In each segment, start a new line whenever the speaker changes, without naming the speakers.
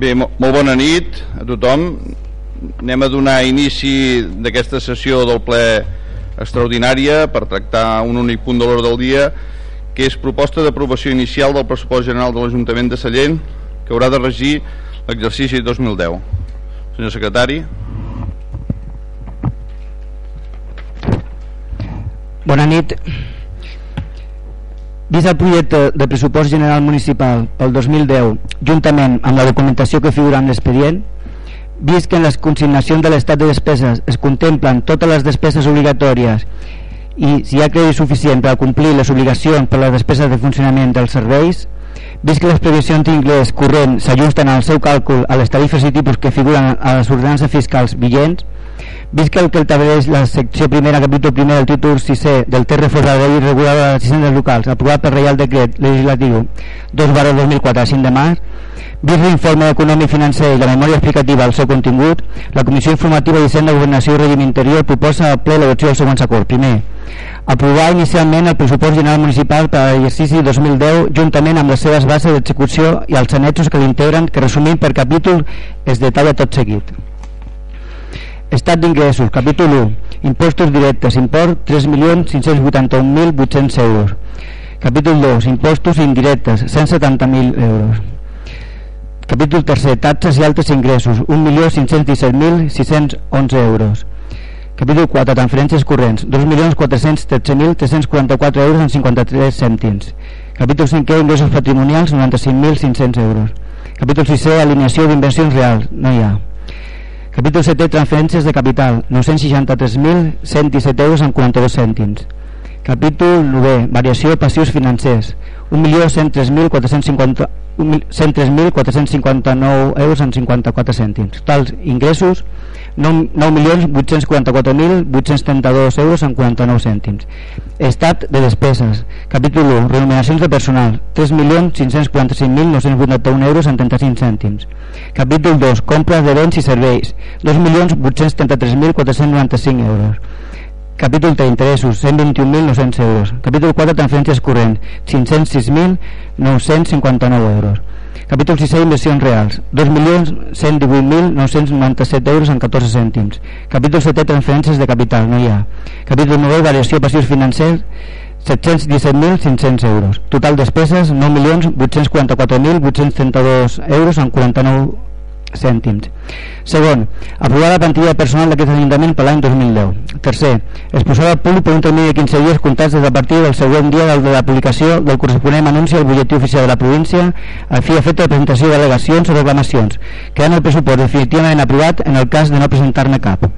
Bé, molt bona nit a tothom. Anem a donar inici d'aquesta sessió del ple extraordinària per tractar un únic punt de l'hora del dia, que és proposta d'aprovació inicial del pressupost general de l'Ajuntament de Sallent, que haurà de regir l'exercici 2010. Senyor secretari.
Bona nit. Vist el projecte de pressupost general municipal pel 2010, juntament amb la documentació que figura en l'expedient, vist que en les consignacions de l'estat de despeses es contemplen totes les despeses obligatòries i si hi ha crèdit suficient per complir les obligacions per les despeses de funcionament dels serveis, vist que les previsions d'ingrés corrent s'ajusten al seu càlcul a les tarifes i tipus que figuren a les ordenances fiscals vigents, Vist que el que estableix la secció primera, capítol primer del títol 6 del TRF de la de les hisendes locals, aprovat per Reial Decret Legislatiu 2 barra 2004 a 5 de març, vist l'informe econòmic financer i la memòria explicativa al seu contingut, la Comissió Informativa d'Hisenda, Governació i Règim Interior proposa al ple l'adopció del següent acord. Primer, aprovar inicialment el pressupost general municipal per a l'exercici 2010 juntament amb les seves bases d'execució i els anexos que l'integren que resumint per capítol es detalla tot seguit. Estat d'ingressos, capítol 1, impostos directes, import 3.581.800 euros. Capítol 2, impostos indirectes, 170.000 euros. Capítol 3, taxes i altres ingressos, 1.517.611 euros. Capítol 4, transferències corrents, 2.413.344 euros en 53 cèntims. Capítol 5, ingressos patrimonials, 95.500 euros. Capítol 6, alineació d'inversions reals, no hi ha. Capítol 7, transferències de capital, 963.117 euros en 42 cèntims. Capítol 9, variació de passius financers, 1.103.459 euros en 54 cèntims. Totals ingressos, 9.844.832 euros en 49 cèntims. Estat de despeses. Capítol 1. Remuneracions de personal. 3.545.981 euros en 35 cèntims. Capítol 2. Compra de béns i serveis. 2.833.495 euros. Capítol 3. Interessos. 121.900 euros. Capítol 4. Transferències corrents. 506.959 euros. Capítol 6, inversions reals, 2.118.997 euros en 14 cèntims. Capítol 7, transferències de capital, no hi ha. Capítol 9, variació passius financers, 717.500 euros. Total despeses, 9.844.832 euros en 49 cèntims. Segon, aprovar la plantilla personal d'aquest Ajuntament per l'any 2010. Tercer, exposar al públic per un termini de 15 dies comptats des de partir del següent dia de la publicació del corresponent anunci al butlletí oficial de la província a fi efecte de presentació de delegacions o reclamacions, quedant el pressupost definitivament aprovat en el cas de no presentar-ne cap.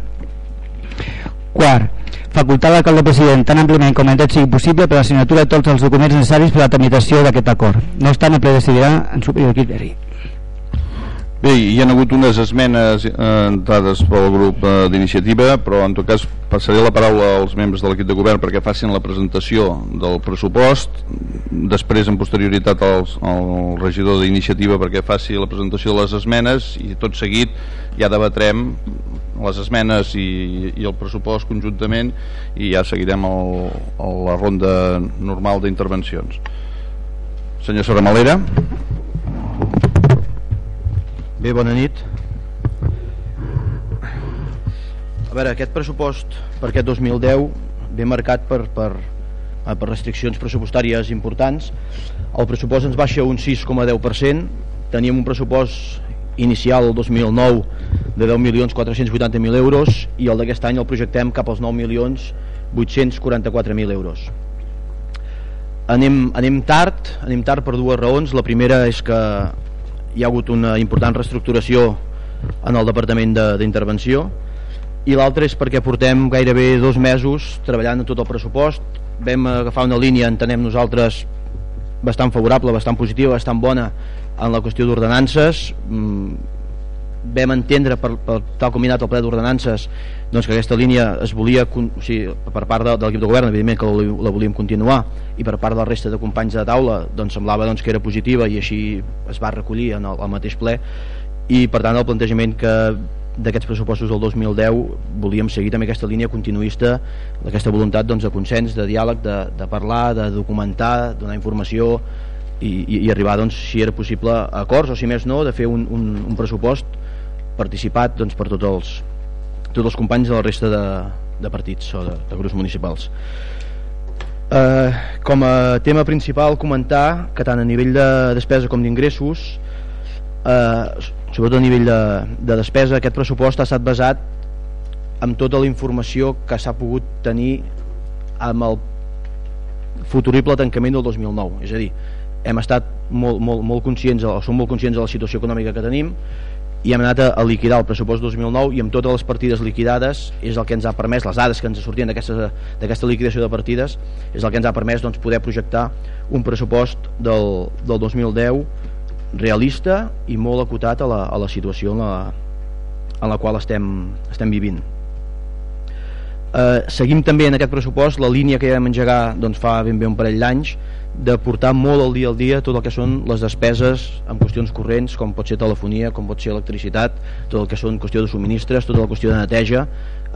Quart, facultar l'alcalde president tan àmpliament com en sigui possible per a la signatura de tots els documents necessaris per a la tramitació d'aquest acord. No obstant, el ple decidirà en superior criteri.
Bé, hi ha hagut unes esmenes eh, entrades pel grup eh, d'iniciativa, però en tot cas passaré la paraula als membres de l'equip de govern perquè facin la presentació del pressupost, després en posterioritat als, al regidor d'iniciativa perquè faci la presentació de les esmenes i tot seguit ja debatrem les esmenes i, i el pressupost conjuntament i ja seguirem el, el, la ronda normal d'intervencions. Senyor Soramalera.
Bé, bona nit. A veure, aquest pressupost per aquest 2010 ve marcat per, per, eh, per restriccions pressupostàries importants. El pressupost ens baixa un 6,10%. Teníem un pressupost inicial el 2009 de 10.480.000 euros i el d'aquest any el projectem cap als 9.844.000 euros. Anem, anem tard, anem tard per dues raons. La primera és que hi ha hagut una important reestructuració en el Departament d'Intervenció i l'altre és perquè portem gairebé dos mesos treballant en tot el pressupost. Vam agafar una línia, entenem nosaltres bastant favorable, bastant positiva, bastant bona en la qüestió d'ordenances. Mm, vam entendre per, per tal com ha anat el ple d'ordenances doncs que aquesta línia es volia o sigui, per part de, de l'equip de govern evidentment que la, la volíem continuar i per part de la resta de companys de taula doncs semblava doncs, que era positiva i així es va recollir en el, el mateix ple. I per tant el plantejament que d'aquests pressupostos del 2010 volíem seguir també aquesta línia continuista d'aquesta voluntat doncs, de consens, de diàleg de, de parlar, de documentar, donar informació i, i arribar doncs, si era possible a acords o si més no de fer un, un, un pressupost participat doncs, per tots els, tots els companys de la resta de, de partits o de, de grups municipals. Eh, com a tema principal comentar que tant a nivell de despesa com d'ingressos eh, sobretot a nivell de, de despesa aquest pressupost ha estat basat amb tota la informació que s'ha pogut tenir amb el futurible tancament del 2009 és a dir, hem estat molt, molt, molt conscients o som molt conscients de la situació econòmica que tenim i hem anat a, a liquidar el pressupost 2009 i amb totes les partides liquidades és el que ens ha permès, les dades que ens sortien d'aquesta liquidació de partides és el que ens ha permès doncs, poder projectar un pressupost del, del 2010 realista i molt acotat a la, a la situació en la, en la qual estem, estem vivint. Eh, seguim també en aquest pressupost la línia que ja vam engegar doncs, fa ben bé un parell d'anys de portar molt al dia al dia tot el que són les despeses en qüestions corrents com pot ser telefonia, com pot ser electricitat tot el que són qüestió de subministres tota la qüestió de neteja.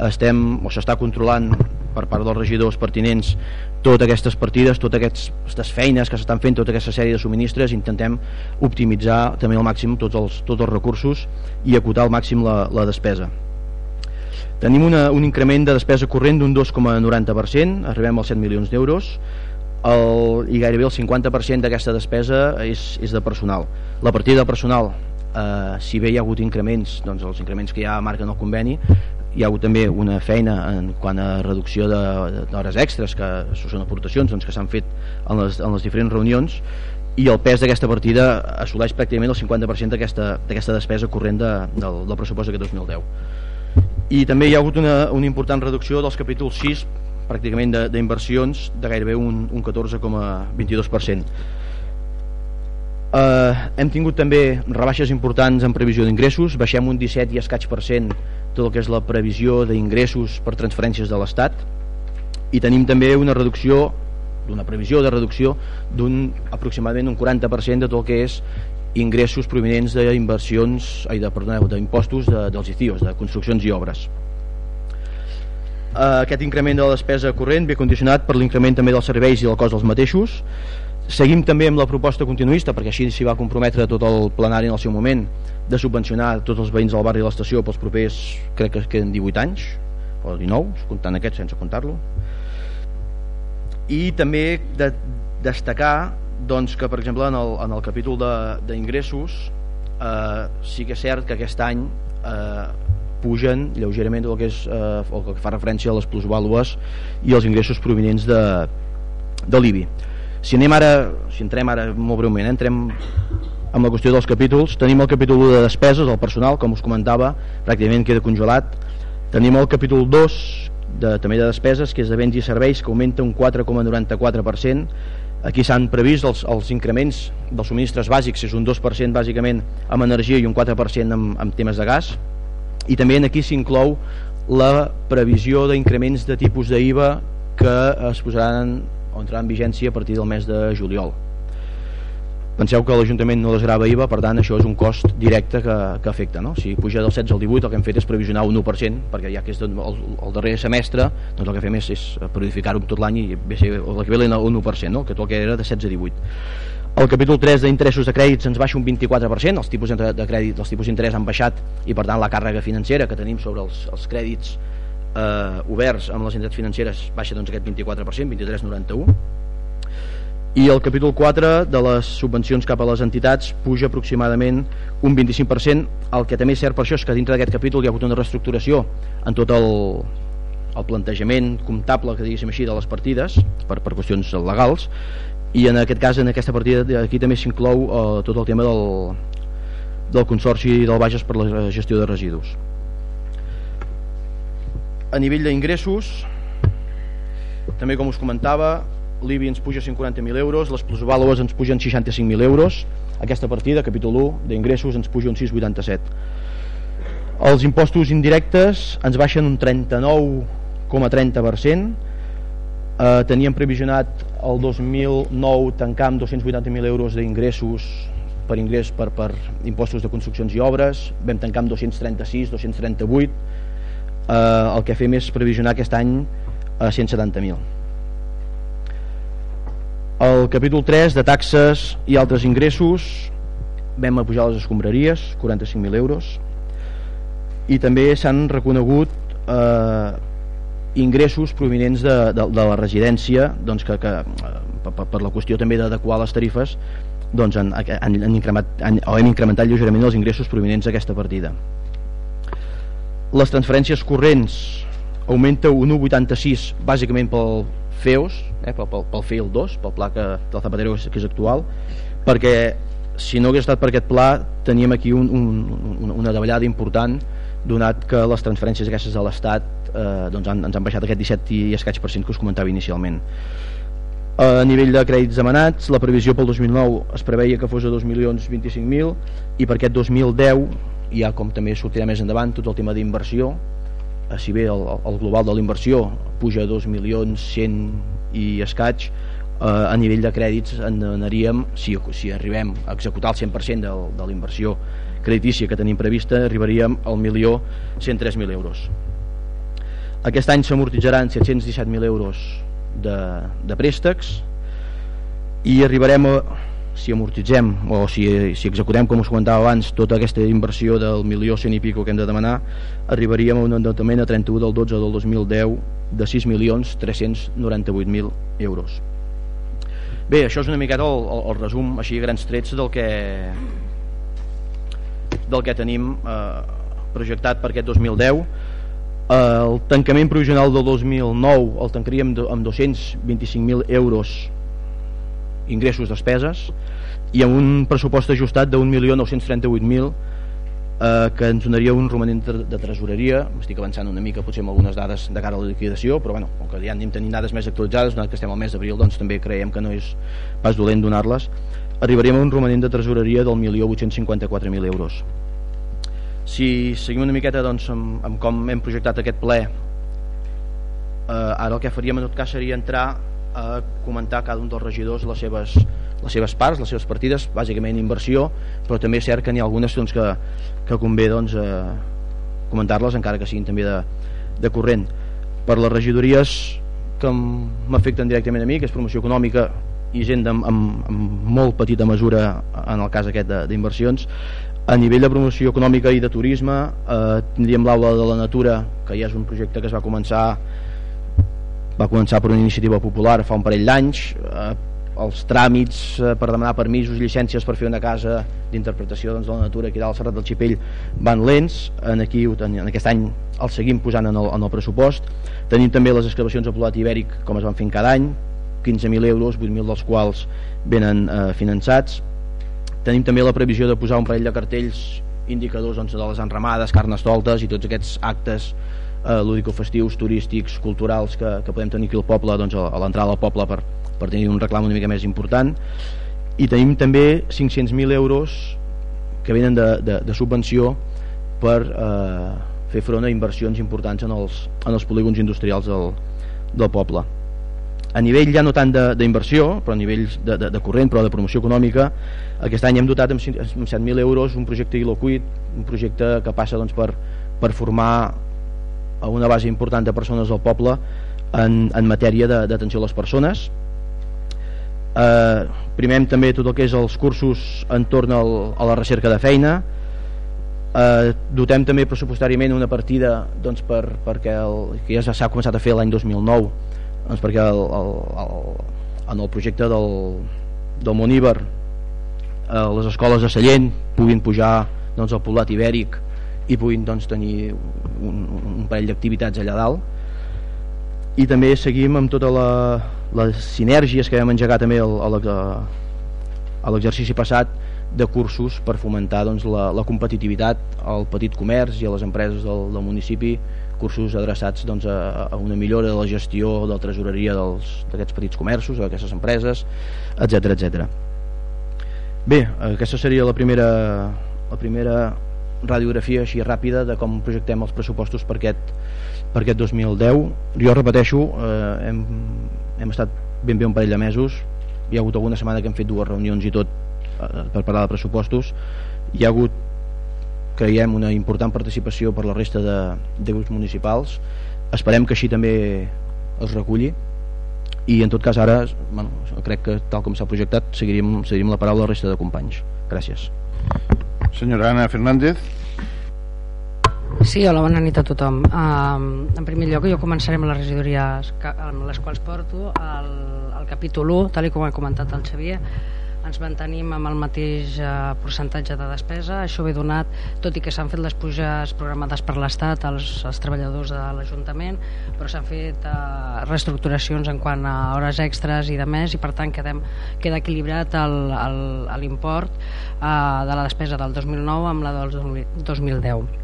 Estem o s'està controlant per part dels regidors pertinents totes aquestes partides, totes aquestes feines que s'estan fent, tota aquesta sèrie de subministres. Intentem optimitzar també al màxim tots els, tots els recursos i acotar al màxim la, la despesa. Tenim una, un increment de despesa corrent d'un 2,90%, arribem als 7 milions d'euros, i gairebé el 50% d'aquesta despesa és, és de personal. La partida de personal, eh, si bé hi ha hagut increments, doncs els increments que ja marquen el conveni, hi ha hagut també una feina en quant a reducció d'hores extres, que són aportacions doncs, que s'han fet en les, en les diferents reunions, i el pes d'aquesta partida assoleix pràcticament el 50% d'aquesta despesa corrent de, del, del pressupost d'aquest 2010 i també hi ha hagut una, una important reducció dels capítols 6 pràcticament d'inversions de, de gairebé un, un 14,22% eh, hem tingut també rebaixes importants en previsió d'ingressos. Baixem un 17 i escaig per cent tot el que és la previsió d'ingressos per transferències de l'Estat. I tenim també una reducció d'una previsió de reducció d'un aproximadament un 40% de tot el que és ingressos provinents d'inversions d'impostos de, dels ICIOs, de construccions i obres. Eh, aquest increment de la despesa corrent ve condicionat per l'increment també dels serveis i del cost dels mateixos. Seguim també amb la proposta continuista, perquè així s'hi va comprometre tot el plenari en el seu moment, de subvencionar tots els veïns del barri de l'estació pels propers, crec que queden 18 anys, o 19, comptant aquest sense comptar-lo. I també de destacar doncs que per exemple en el, en el capítol d'ingressos eh, sí que és cert que aquest any eh, pugen lleugerament el que, és, eh, el que fa referència a les plusvàlues i els ingressos provinents de, de l'IBI si anem ara, si entrem ara molt breument, eh, entrem amb la qüestió dels capítols, tenim el capítol 1 de despeses, el personal, com us comentava, pràcticament queda congelat. Tenim el capítol 2 de, també de despeses, que és de béns i serveis, que augmenta un 4,94%, Aquí s'han previst els, els increments dels subministres bàsics, és un 2% bàsicament amb energia i un 4% amb, amb temes de gas. I també aquí s'inclou la previsió d'increments de tipus d'IVA que es posaran o entraran en vigència a partir del mes de juliol. Penseu que l'Ajuntament no desgrava IVA, per tant això és un cost directe que, que afecta. No? Si puja del 16 al 18 el que hem fet és previsionar un 1%, perquè ja que és el, el darrer semestre, doncs el que fem és, és periodificar-ho tot l'any i l'equivalent a un 1%, no? que tot el que era de 16 a 18. El capítol 3 d'interessos de crèdits ens baixa un 24%, els tipus de crèdit, els tipus d'interès han baixat i per tant la càrrega financera que tenim sobre els, els crèdits eh, oberts amb les entitats financeres baixa doncs, aquest 24%, 23,91 i el capítol 4 de les subvencions cap a les entitats puja aproximadament un 25%, el que també és cert per això és que dintre d'aquest capítol hi ha hagut una reestructuració en tot el, el plantejament comptable, que diguéssim així, de les partides, per, per qüestions legals, i en aquest cas, en aquesta partida, aquí també s'inclou eh, tot el tema del, del Consorci del Bages per la gestió de residus. A nivell d'ingressos, també com us comentava, l'IBI ens puja 140.000 euros, les plusvàlues ens pugen 65.000 euros, aquesta partida, capítol 1 d'ingressos, ens puja un 6,87. Els impostos indirectes ens baixen un 39,30%, eh, teníem previsionat el 2009 tancar amb 280.000 euros d'ingressos per ingrés per, per impostos de construccions i obres, vam tancar amb 236, 238, eh, el que fem és previsionar aquest any a 170.000 el capítol 3 de taxes i altres ingressos vam pujar les escombraries 45.000 euros. I també s'han reconegut eh, ingressos provinents de, de, de la residència doncs que, que eh, per, per la qüestió també d'adequar les tarifes doncs han, han, han incrementat, han, o hem incrementat lleugerament els ingressos provinents d'aquesta partida. Les transferències corrents augmenta un 1,86 bàsicament pel FEOS eh, pel, pel, pel FEIL 2 pel pla que, del Zapatero que és actual perquè si no hagués estat per aquest pla teníem aquí un, un, una davallada important donat que les transferències aquestes de l'Estat eh, doncs han, ens han baixat aquest 17 i escaig per cent que us comentava inicialment a nivell de crèdits demanats la previsió pel 2009 es preveia que fos a 2.025.000 i per aquest 2010 ja com també sortirà més endavant tot el tema d'inversió eh, si bé el, el global de la inversió puja a 2.100.000 i escaig eh, a nivell de crèdits anaríem, si, si arribem a executar el 100% de, de la inversió creditícia que tenim prevista, arribaríem al milió 103.000 euros. Aquest any s'amortitzaran 717.000 euros de, de préstecs i arribarem a, si amortitzem o si, si executem, com us comentava abans, tota aquesta inversió del milió cent i pico que hem de demanar, arribaríem a un endeutament a 31 del 12 del 2010 de 6.398.000 euros. Bé, això és una miqueta el, el, el resum així grans trets del que del que tenim eh, projectat per aquest 2010 eh, el tancament provisional del 2009 el tancaríem amb 225.000 euros ingressos despeses i amb un pressupost ajustat de 1.938.000 eh, que ens donaria un romanent de tresoreria. Estic avançant una mica potser amb algunes dades de cara a la liquidació però bueno, com que ja anem tenint dades més actualitzades donat que estem al mes d'abril doncs també creiem que no és pas dolent donar-les. Arribaríem a un romanent de tresoreria del 1.854.000 euros si seguim una miqueta doncs, amb, amb com hem projectat aquest ple eh, ara el que faríem en tot cas seria entrar a comentar cada un dels regidors les seves, les seves parts, les seves partides, bàsicament inversió, però també és cert que n'hi ha algunes doncs, que, que convé doncs, eh, comentar-les encara que siguin també de, de corrent. Per les regidories que m'afecten directament a mi, que és promoció econòmica i gent amb, amb, amb molt petita mesura en el cas aquest d'inversions, a nivell de promoció econòmica i de turisme eh, tindríem l'aula de la natura, que ja és un projecte que es va començar va començar per una iniciativa popular fa un parell d'anys. Eh, els tràmits eh, per demanar permisos i llicències per fer una casa d'interpretació doncs, de la natura aquí dalt al Serrat del Xipell van lents. En, aquí, en aquest any el seguim posant en el, en el pressupost. Tenim també les excavacions a Polat Ibèric com es van fent cada any 15.000 euros, 8.000 dels quals venen eh, finançats tenim també la previsió de posar un parell de cartells indicadors doncs, de les enramades, carnestoltes i tots aquests actes eh, lúdico-festius, turístics, culturals que, que podem tenir aquí al poble doncs, a l'entrada del poble per, per tenir un reclam una mica més important. I tenim també 500.000 euros que venen de, de, de subvenció per eh, fer front a inversions importants en els, en els polígons industrials del, del poble a nivell ja no tant d'inversió però a nivell de, de, de corrent però de promoció econòmica aquest any hem dotat amb, amb 7.000 euros un projecte Iloquid un projecte que passa doncs, per, per formar a una base important de persones del poble en, en matèria d'atenció a les persones. Eh, primem també tot el que és els cursos entorn al, a la recerca de feina. Eh, dotem també pressupostàriament una partida doncs, per, perquè el, que ja s'ha començat a fer l'any 2009 doncs perquè el, el, el, en el projecte del, del Moníber eh, les escoles de Sallent puguin pujar doncs, al poblat ibèric i puguin doncs, tenir un, un parell d'activitats allà dalt. I també seguim amb totes la, les sinergies que vam engegar també el, a l'exercici passat de cursos per fomentar doncs, la, la competitivitat al petit comerç i a les empreses del, del municipi cursos adreçats doncs, a, a una millora de la gestió de la tresoreria d'aquests petits comerços, d'aquestes empreses, etc etc. Bé, aquesta seria la primera, la primera radiografia així ràpida de com projectem els pressupostos per aquest, per aquest 2010 jo repeteixo eh, hem, hem estat ben bé un parell de mesos. Hi ha hagut alguna setmana que hem fet dues reunions i tot eh, per parlar de pressupostos. Hi ha hagut creiem una important participació per la resta de, de grups municipals. Esperem que així també es reculli. I en tot cas ara bueno, crec que tal com s'ha projectat seguiríem, seguiríem la paraula a la resta de companys. Gràcies.
Senyora Ana Fernández.
Sí, hola, bona nit a tothom. En primer lloc, jo començaré amb les regidories que, amb les quals porto el, el capítol 1, tal com ha comentat el Xavier, ens mantenim amb el mateix uh, percentatge de despesa. Això ve donat, tot i que s'han fet les puges programades per l'Estat als, als treballadors de l'Ajuntament, però s'han fet uh, reestructuracions en quant a hores extres i de més, i per tant quedem, queda equilibrat l'import uh, de la despesa del 2009 amb la del 2010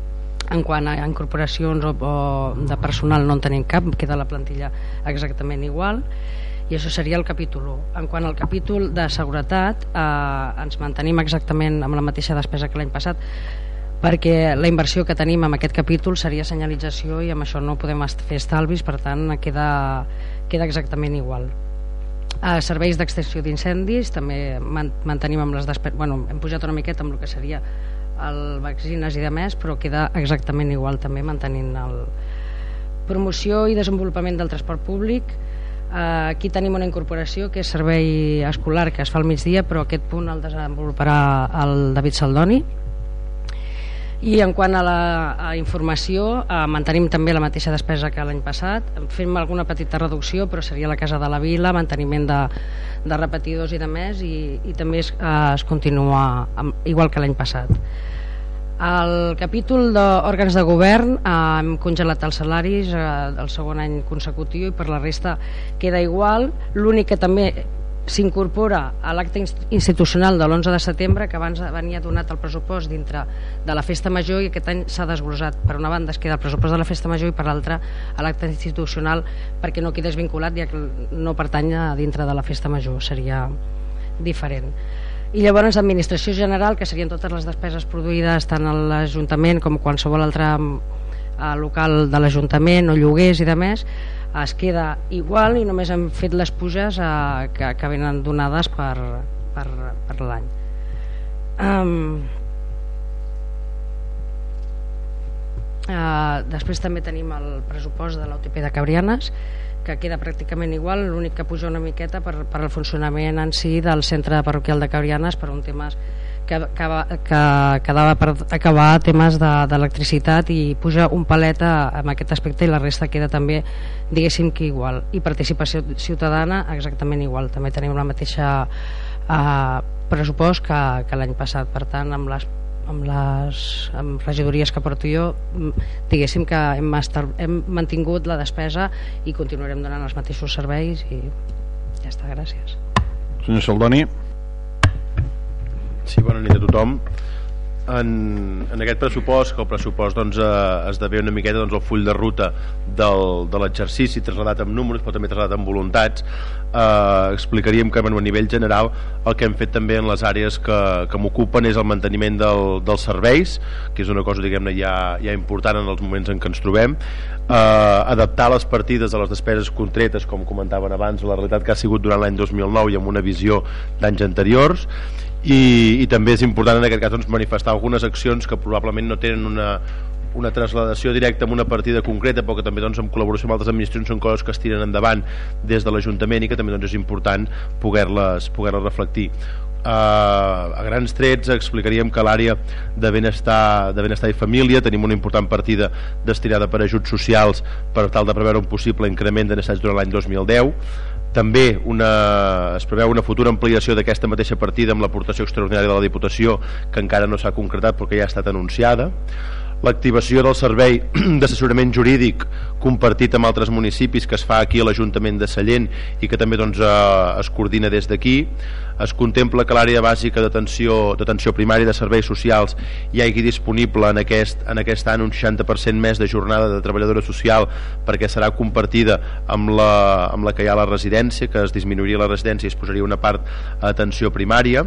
en quant a incorporacions o, o de personal no en tenim cap, queda la plantilla exactament igual i això seria el capítol 1. En quant al capítol de seguretat eh, ens mantenim exactament amb la mateixa despesa que l'any passat perquè la inversió que tenim en aquest capítol seria senyalització i amb això no podem fer estalvis, per tant queda, queda exactament igual. A serveis d'extensió d'incendis també mantenim amb les despeses, bueno, hem pujat una miqueta amb el que seria el vaccines i de més, però queda exactament igual també mantenint el promoció i desenvolupament del transport públic eh, aquí tenim una incorporació que és servei escolar que es fa al migdia però aquest punt el desenvoluparà el David Saldoni. I en quant a la a informació eh, mantenim també la mateixa despesa que l'any passat. Fem alguna petita reducció però seria la Casa de la Vila manteniment de, de repetidors i de més i, i també es, eh, es continua amb, igual que l'any passat el capítol d'òrgans de govern eh, hem congelat els salaris eh, del segon any consecutiu i per la resta queda igual. L'únic que també s'incorpora a l'acte institucional de l'11 de setembre que abans venia donat el pressupost dintre de la festa major i aquest any s'ha desglossat. Per una banda es queda el pressupost de la festa major i per l'altra a l'acte institucional perquè no quedés vinculat ja que no pertany a dintre de la festa major. Seria diferent i llavors administració general, que serien totes les despeses produïdes tant a l'Ajuntament com qualsevol altre eh, local de l'Ajuntament o lloguers i de més, es queda igual i només hem fet les puges eh, que, que venen donades per, per, per l'any. Um, uh, després també tenim el pressupost de l'OTP de Cabrianes que queda pràcticament igual, l'únic que puja una miqueta per, per al funcionament en si del centre parroquial de Cabrianes per un tema que, que, que quedava per acabar temes d'electricitat de, i puja un palet en aquest aspecte i la resta queda també diguéssim que igual. I participació ciutadana exactament igual. També tenim la mateixa eh, pressupost que, que l'any passat. Per tant amb les amb les amb regidories que porto jo diguéssim que hem, estar, hem mantingut la despesa i continuarem donant els mateixos serveis i ja està, gràcies.
Senyor Saldoni?
Sí, bona nit a tothom. En, en aquest pressupost, que el pressupost doncs, eh, esdevé una miqueta doncs, el full de ruta del, de l'exercici traslladat amb números, però també traslladat amb voluntats, eh, explicaríem que bueno, a nivell general el que hem fet també en les àrees que, que m'ocupen és el manteniment del, dels serveis, que és una cosa diguem-ne ja, ja important en els moments en què ens trobem, eh, adaptar les partides a les despeses contretes, com comentaven abans, la realitat que ha sigut durant l'any 2009 i amb una visió d'anys anteriors, i, i també és important en aquest cas doncs, manifestar algunes accions que probablement no tenen una, una trasladació directa amb una partida concreta però que també doncs, en col·laboració amb altres administracions són coses que es tiren endavant des de l'Ajuntament i que també doncs, és important poder-les poder, reflectir. Uh, a grans trets explicaríem que l'àrea de benestar, de benestar i família tenim una important partida destinada per ajuts socials per tal de preveure un possible increment de necessitats durant l'any 2010 també una, es preveu una futura ampliació d'aquesta mateixa partida amb l'aportació extraordinària de la Diputació que encara no s'ha concretat perquè ja ha estat anunciada l'activació del servei d'assessorament jurídic compartit amb altres municipis que es fa aquí a l'Ajuntament de Sallent i que també doncs, eh, es coordina des d'aquí. Es contempla que l'àrea bàsica d'atenció primària de serveis socials hi hagi disponible en aquest, en aquest any un 60% més de jornada de treballadora social perquè serà compartida amb la, amb la que hi ha la residència que es disminuiria la residència i es posaria una part a atenció primària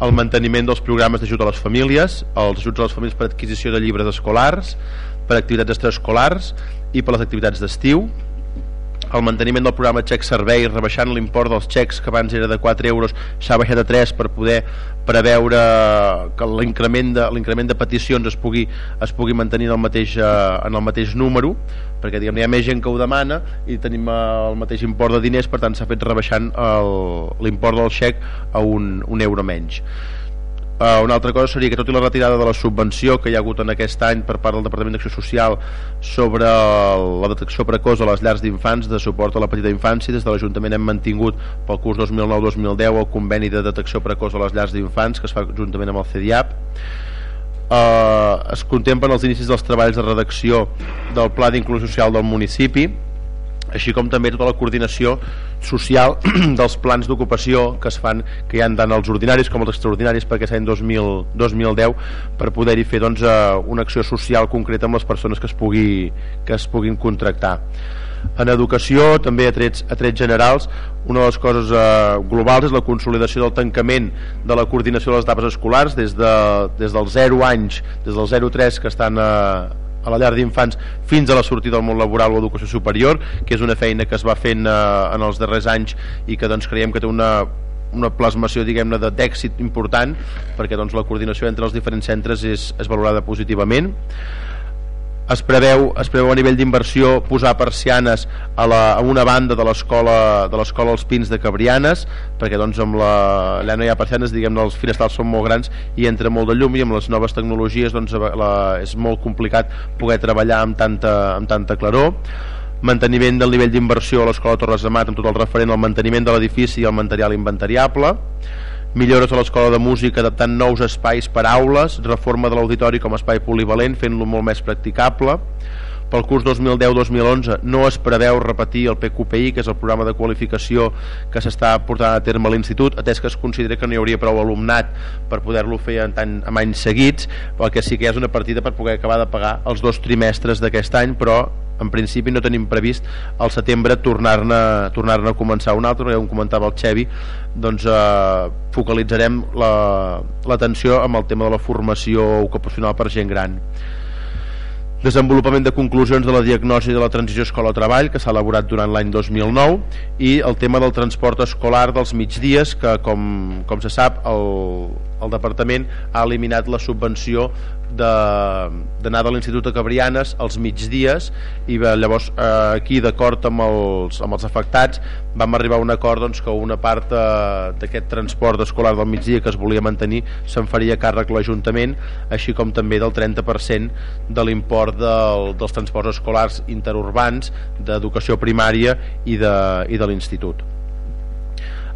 el manteniment dels programes d'ajut a les famílies, els ajuts a les famílies per adquisició de llibres escolars, per activitats extraescolars i per les activitats d'estiu, el manteniment del programa xec servei rebaixant l'import dels xecs que abans era de 4 euros s'ha baixat a 3 per poder preveure que l'increment de, de peticions es pugui, es pugui mantenir en el mateix, eh, en el mateix número perquè diguem, hi ha més gent que ho demana i tenim eh, el mateix import de diners per tant s'ha fet rebaixant l'import del xec a un, un euro menys Uh, una altra cosa seria que tot i la retirada de la subvenció que hi ha hagut en aquest any per part del Departament d'Acció Social sobre la detecció precoç a les llars d'infants de suport a la petita infància, des de l'Ajuntament hem mantingut pel curs 2009-2010 el conveni de detecció precoç a les llars d'infants que es fa juntament amb el CEDIAP. Uh, es contemplen els inicis dels treballs de redacció del Pla d'Inclusió Social del municipi així com també tota la coordinació social dels plans d'ocupació que es fan, que hi ha tant els ordinaris com els extraordinaris perquè s'any 2010 per poder-hi fer doncs, eh, una acció social concreta amb les persones que es, pugui, que es puguin contractar. En educació, també a trets, a trets generals, una de les coses eh, globals és la consolidació del tancament de la coordinació de les etapes escolars des, de, des dels 0 anys, des dels 0-3 que estan eh, a la llar d'infants fins a la sortida del món laboral o educació superior, que és una feina que es va fent eh, en els darrers anys i que doncs, creiem que té una, una plasmació diguem-ne d'èxit important perquè doncs, la coordinació entre els diferents centres és, és valorada positivament es preveu, es preveu a nivell d'inversió posar persianes a, la, a una banda de l'escola de l'escola Els Pins de Cabrianes perquè doncs amb la, allà no hi ha persianes diguem els finestrals són molt grans i entra molt de llum i amb les noves tecnologies doncs, la, és molt complicat poder treballar amb tanta, amb tanta claror. Manteniment del nivell d'inversió a l'escola Torres de Mat amb tot el referent al manteniment de l'edifici i el material inventariable millores a l'escola de música adaptant nous espais per aules, reforma de l'auditori com a espai polivalent fent-lo molt més practicable pel curs 2010-2011 no es preveu repetir el PQPI que és el programa de qualificació que s'està portant a terme a l'institut atès que es considera que no hi hauria prou alumnat per poder-lo fer en, tant, en anys seguits. El que sí que és una partida per poder acabar de pagar els dos trimestres d'aquest any però en principi no tenim previst al setembre tornar-ne tornar, -ne, a començar un altre, com comentava el Xevi doncs eh, focalitzarem l'atenció la, amb el tema de la formació ocupacional per gent gran desenvolupament de conclusions de la diagnosi de la transició escola-treball que s'ha elaborat durant l'any 2009 i el tema del transport escolar dels migdies que com, com se sap el, el departament ha eliminat la subvenció d'anar de, de l'Institut de Cabrianes als migdies i bé, llavors eh, aquí d'acord amb, els, amb els afectats vam arribar a un acord doncs, que una part eh, d'aquest transport escolar del migdia que es volia mantenir se'n faria càrrec l'Ajuntament així com també del 30% de l'import del, dels transports escolars interurbans d'educació primària i de, i de l'Institut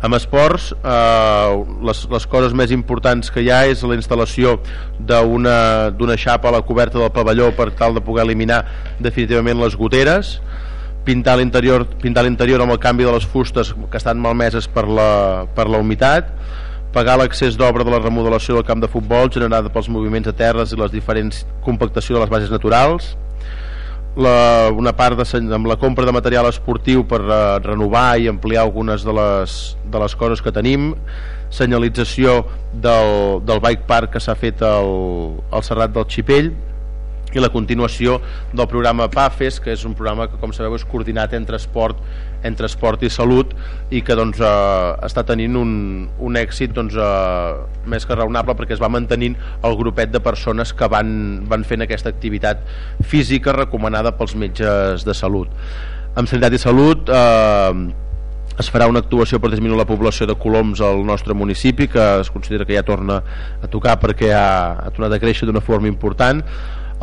amb esports, eh, les, les coses més importants que hi ha és la instal·lació d'una xapa a la coberta del pavelló per tal de poder eliminar definitivament les goteres, pintar l'interior pintar l'interior amb el canvi de les fustes que estan malmeses per la, per la humitat, pagar l'accés d'obra de la remodelació del camp de futbol generada pels moviments de terres i les diferents compactació de les bases naturals, la, una part de, amb la compra de material esportiu per uh, renovar i ampliar algunes de les, de les coses que tenim senyalització del, del bike park que s'ha fet al, al Serrat del Xipell i la continuació del programa PAFES que és un programa que com sabeu és coordinat entre esport entre esport i salut i que doncs, eh, està tenint un, un èxit doncs, eh, més que raonable perquè es va mantenint el grupet de persones que van, van fent aquesta activitat física recomanada pels metges de salut. Amb Sanitat i Salut eh, es farà una actuació per disminuir la població de coloms al nostre municipi que es considera que ja torna a tocar perquè ha, ha tornat a créixer d'una forma important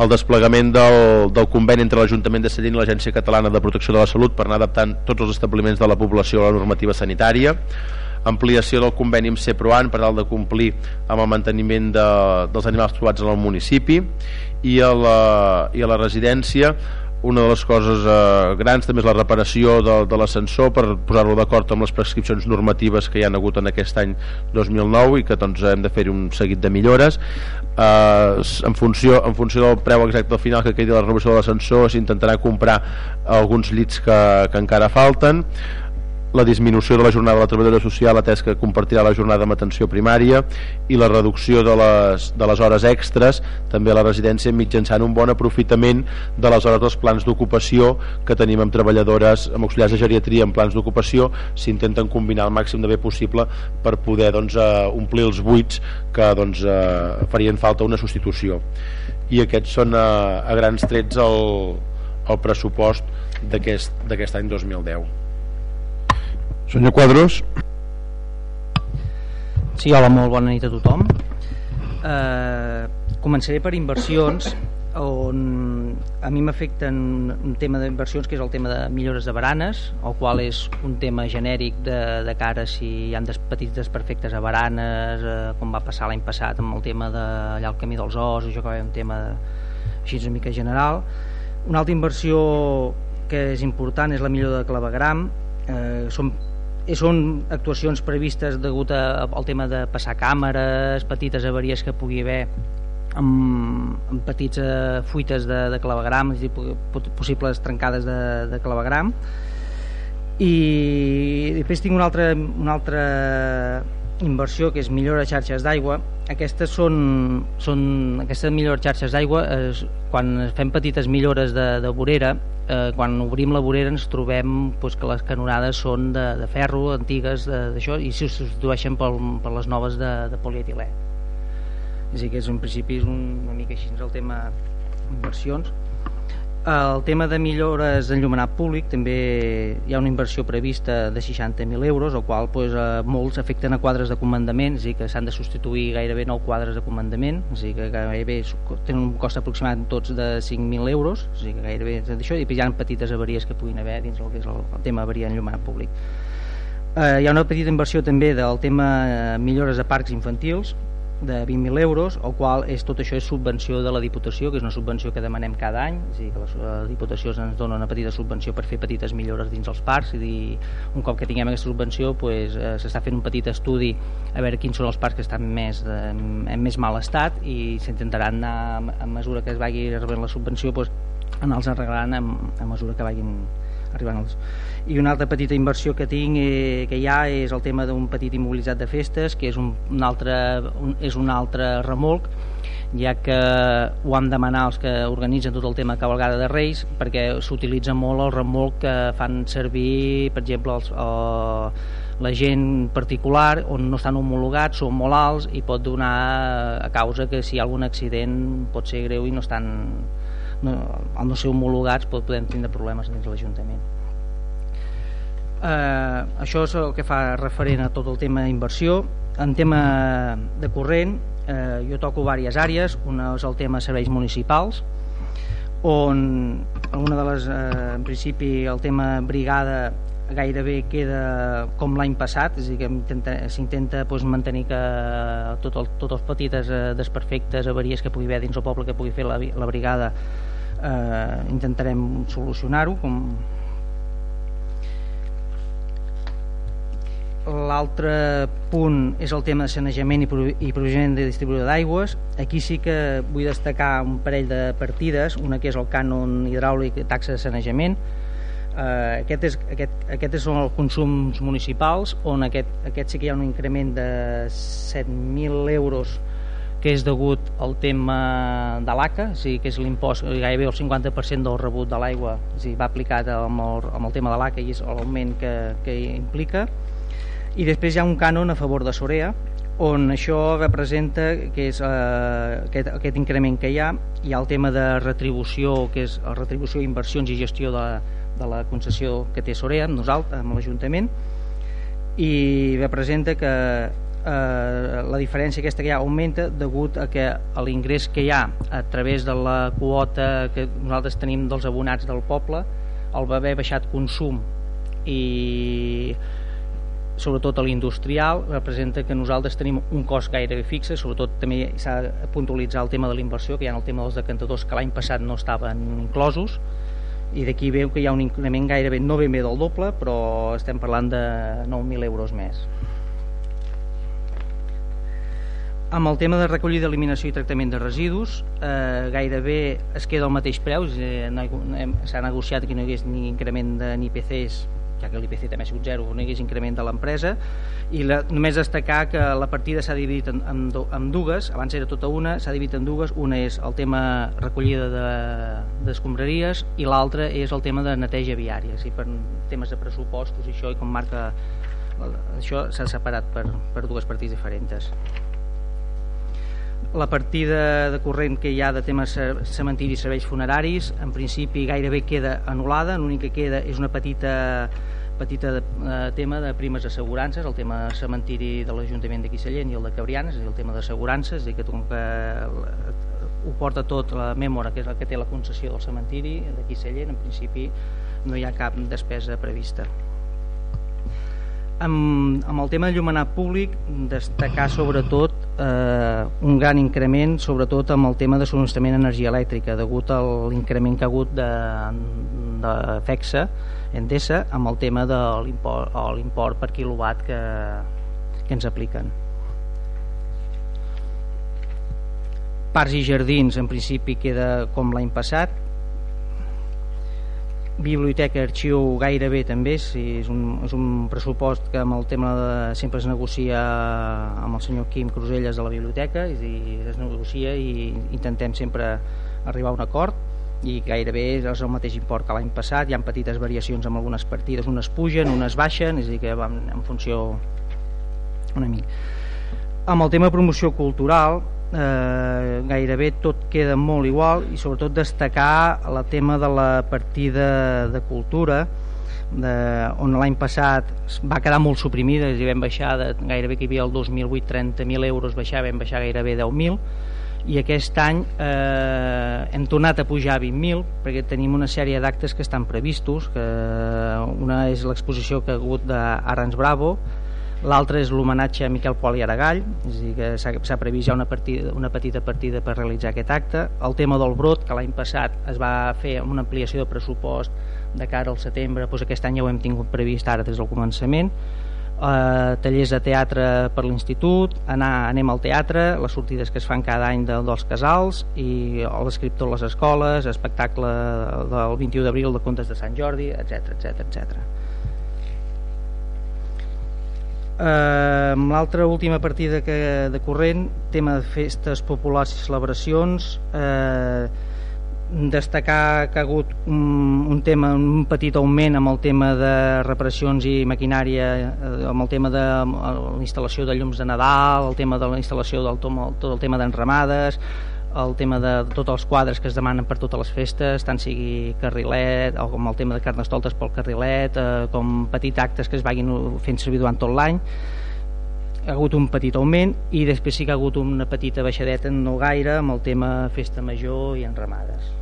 el desplegament del, del conveni entre l'Ajuntament de Sallent i l'Agència Catalana de Protecció de la Salut per anar adaptant tots els establiments de la població a la normativa sanitària ampliació del conveni amb CEPROAN per tal de complir amb el manteniment de, dels animals trobats en el municipi i a la, i a la residència una de les coses eh, grans també és la reparació de, de l'ascensor per posar-lo d'acord amb les prescripcions normatives que hi han hagut en aquest any 2009 i que doncs, hem de fer un seguit de millores eh, en, funció, en funció del preu exacte al final que quedi la renovació de l'ascensor s'intentarà comprar alguns llits que, que encara falten la disminució de la jornada de la treballadora social atès que compartirà la jornada amb atenció primària i la reducció de les, de les hores extres també a la residència mitjançant un bon aprofitament de les hores dels plans d'ocupació que tenim amb treballadores amb auxiliars de geriatria en plans d'ocupació s'intenten combinar el màxim de bé possible per poder doncs, uh, omplir els buits que doncs, uh, farien falta una substitució. I aquests són uh, a grans trets el, el pressupost d'aquest any 2010
Senyor Quadros.
Sí, hola, molt bona nit a tothom. Eh, començaré per inversions on a mi m'afecten un tema d'inversions que és el tema de millores de baranes el qual és un tema genèric de, de cara si hi ha des, petits desperfectes a baranes eh, com va passar l'any passat amb el tema de allà al camí dels os això que va un tema de, així una mica general. Una altra inversió que és important és la millora de clavegram. Eh, són són actuacions previstes degut a, al tema de passar càmeres, petites avaries que pugui haver amb, amb petits uh, fuites de, de clavegram, és dir, possibles trencades de, de clavegram. I després tinc una altra, una altra inversió que és millora xarxes d'aigua aquestes són, són aquestes millores xarxes d'aigua quan fem petites millores de, de vorera eh, quan obrim la vorera ens trobem pues, que les canonades són de, de ferro antigues d'això i se substitueixen pel, per les noves de, de polietilè. És a dir que és un principi és un, una mica així el tema inversions el tema de millores d'enllumenat públic també hi ha una inversió prevista de 60.000 euros, el qual eh, molts afecten a quadres de comandament, és a dir, que s'han de substituir gairebé 9 quadres de comandament, és a dir, que gairebé tenen un cost aproximat tots de 5.000 euros, és a dir, que gairebé d'això, i hi ha petites avaries que puguin haver dins el que és el, tema avaria d'enllumenat públic. Eh, hi ha una petita inversió també del tema eh, millores de parcs infantils, de 20.000 euros, el qual és, tot això és subvenció de la Diputació, que és una subvenció que demanem cada any, és dir, que la Diputació ens dona una petita subvenció per fer petites millores dins els parcs, i dir, un cop que tinguem aquesta subvenció pues, eh, s'està fent un petit estudi a veure quins són els parcs que estan més, de, en més mal estat i s'intentarà anar a mesura que es vagi rebent la subvenció pues, anar-los arreglant a, a mesura que vagin arribant els... I una altra petita inversió que tinc eh, que hi ha és el tema d'un petit immobilitzat de festes, que és un, un, altre, un, és un altre remolc, ja que ho han demanat els que organitzen tot el tema cavalgada de Reis, perquè s'utilitza molt el remolc que fan servir, per exemple, els, eh, la gent particular on no estan homologats, són molt alts i pot donar a causa que si hi ha algun accident pot ser greu i no estan no, al no ser homologats podem tindre problemes dins l'Ajuntament. Eh, això és el que fa referent a tot el tema d'inversió. En tema de corrent, eh, jo toco diverses àrees, una és el tema serveis municipals, on una de les, eh, en principi el tema brigada gairebé queda com l'any passat, és a dir, que s'intenta doncs, mantenir que tot el, tots els petites eh, desperfectes, avaries que pugui haver dins el poble que pugui fer la, la brigada eh, intentarem solucionar-ho com l'altre punt és el tema de sanejament i proveïment de distribuïdor d'aigües. Aquí sí que vull destacar un parell de partides. Una que és el cànon hidràulic i taxa de sanejament. Eh, aquest, és, aquest, aquest és els consums municipals on aquest, aquest sí que hi ha un increment de 7.000 euros que és degut al tema de l'ACA, o sigui, que és l'impost, gairebé el 50% del rebut de l'aigua o sigui, va aplicat amb el, amb el tema de l'ACA i és l'augment que, que implica. I després hi ha un cànon a favor de Sorea, on això representa que és eh, aquest, aquest increment que hi ha, hi ha el tema de retribució, que és la retribució, inversions i gestió de, de la concessió que té Sorea amb nosaltres, amb l'Ajuntament, i representa que eh, la diferència aquesta que hi ha augmenta degut a que l'ingrés que hi ha a través de la quota que nosaltres tenim dels abonats del poble el va haver baixat consum i sobretot a l'industrial representa que nosaltres tenim un cost gairebé fixe, sobretot també s'ha de puntualitzar el tema de l'inversió, que hi ha el tema dels decantadors que l'any passat no estaven inclosos i d'aquí veu que hi ha un increment gairebé no ben bé del doble però estem parlant de 9.000 euros més amb el tema de recollida, eliminació i tractament de residus eh, gairebé es queda al mateix preu eh, s'ha negociat que no hi hagués ni increment de, ni PCs ja que l'IPC també ha sigut zero, no hi hagués increment de l'empresa i la, només destacar que la partida s'ha dividit en, en, en dues, abans era tota una, s'ha dividit en dues, una és el tema recollida d'escombraries de, i l'altra és el tema de neteja viària, i per temes de pressupostos i això, i com marca això s'ha separat per, per dues partides diferents la partida de corrent que hi ha de temes cementiri i serveis funeraris en principi gairebé queda anul·lada l'únic que queda és una petita petita eh, tema de primes assegurances, el tema cementiri de l'Ajuntament de Quissellent i el de Cabrianes, és el tema d'assegurances, que com que ho porta tot la mèmora, que és el que té la concessió del cementiri de Quissellent, en principi no hi ha cap despesa prevista. Amb, amb el tema de llumenat públic, destacar sobretot eh, un gran increment, sobretot amb el tema de subministrament d'energia elèctrica, degut a l'increment que ha hagut de, de FEXA, Endesa, amb el tema de l'import per quilowatt que, que ens apliquen. Parcs i jardins, en principi, queda com l'any passat, biblioteca arxiu gairebé també sí, és, un, és un pressupost que amb el tema de, sempre es negocia amb el senyor Quim Cruselles de la biblioteca i es negocia i intentem sempre arribar a un acord i gairebé és el mateix import que l'any passat. Hi ha petites variacions amb algunes partides unes pugen, unes baixen és a dir que van en funció una mica. Amb el tema promoció cultural eh, gairebé tot queda molt igual i sobretot destacar el tema de la partida de cultura de, on l'any passat va quedar molt suprimida i vam baixar de, gairebé que hi havia el 2008 30.000 euros baixar, vam baixar gairebé 10.000 i aquest any eh, hem tornat a pujar a 20.000 perquè tenim una sèrie d'actes que estan previstos que una és l'exposició que ha hagut d'Arans Bravo l'altre és l'homenatge a Miquel Pol i Aragall és a dir que s'ha previst ja una, partida, una petita partida per realitzar aquest acte el tema del brot, que l'any passat es va fer amb una ampliació de pressupost de cara al setembre, doncs aquest any ja ho hem tingut previst ara des del començament eh, tallers de teatre per l'institut anar, anem al teatre les sortides que es fan cada any de, dels casals i l'escriptor a les escoles espectacle del 21 d'abril de contes de Sant Jordi, etc etc etc. eh, l'altra última partida que de corrent tema de festes populars i celebracions. Eh, destacar que ha hagut un, un tema un petit augment amb el tema de reparacions i maquinària eh, amb el tema de la instal·lació de llums de Nadal el tema de la instal·lació del tot el tema d'enramades el tema de tots els quadres que es demanen per totes les festes, tant sigui carrilet o com el tema de carnestoltes pel carrilet, eh, com petits actes que es vagin fent servir durant tot l'any. Ha hagut un petit augment i després sí que ha hagut una petita baixadeta no gaire amb el tema festa major i enramades.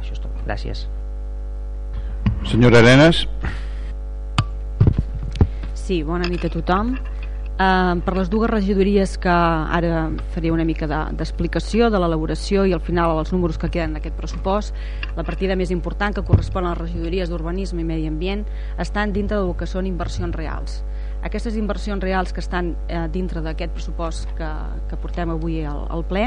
Això és tot, gràcies.
Senyora Arenas.
Sí, bona nit a tothom eh, per les dues regidories que ara faré una mica d'explicació de, de l'elaboració i al final els números que queden d'aquest pressupost la partida més important que correspon a les regidories d'urbanisme i medi ambient estan dintre del que són inversions reals. Aquestes inversions reals que estan eh, dintre d'aquest pressupost que, que portem avui al, al ple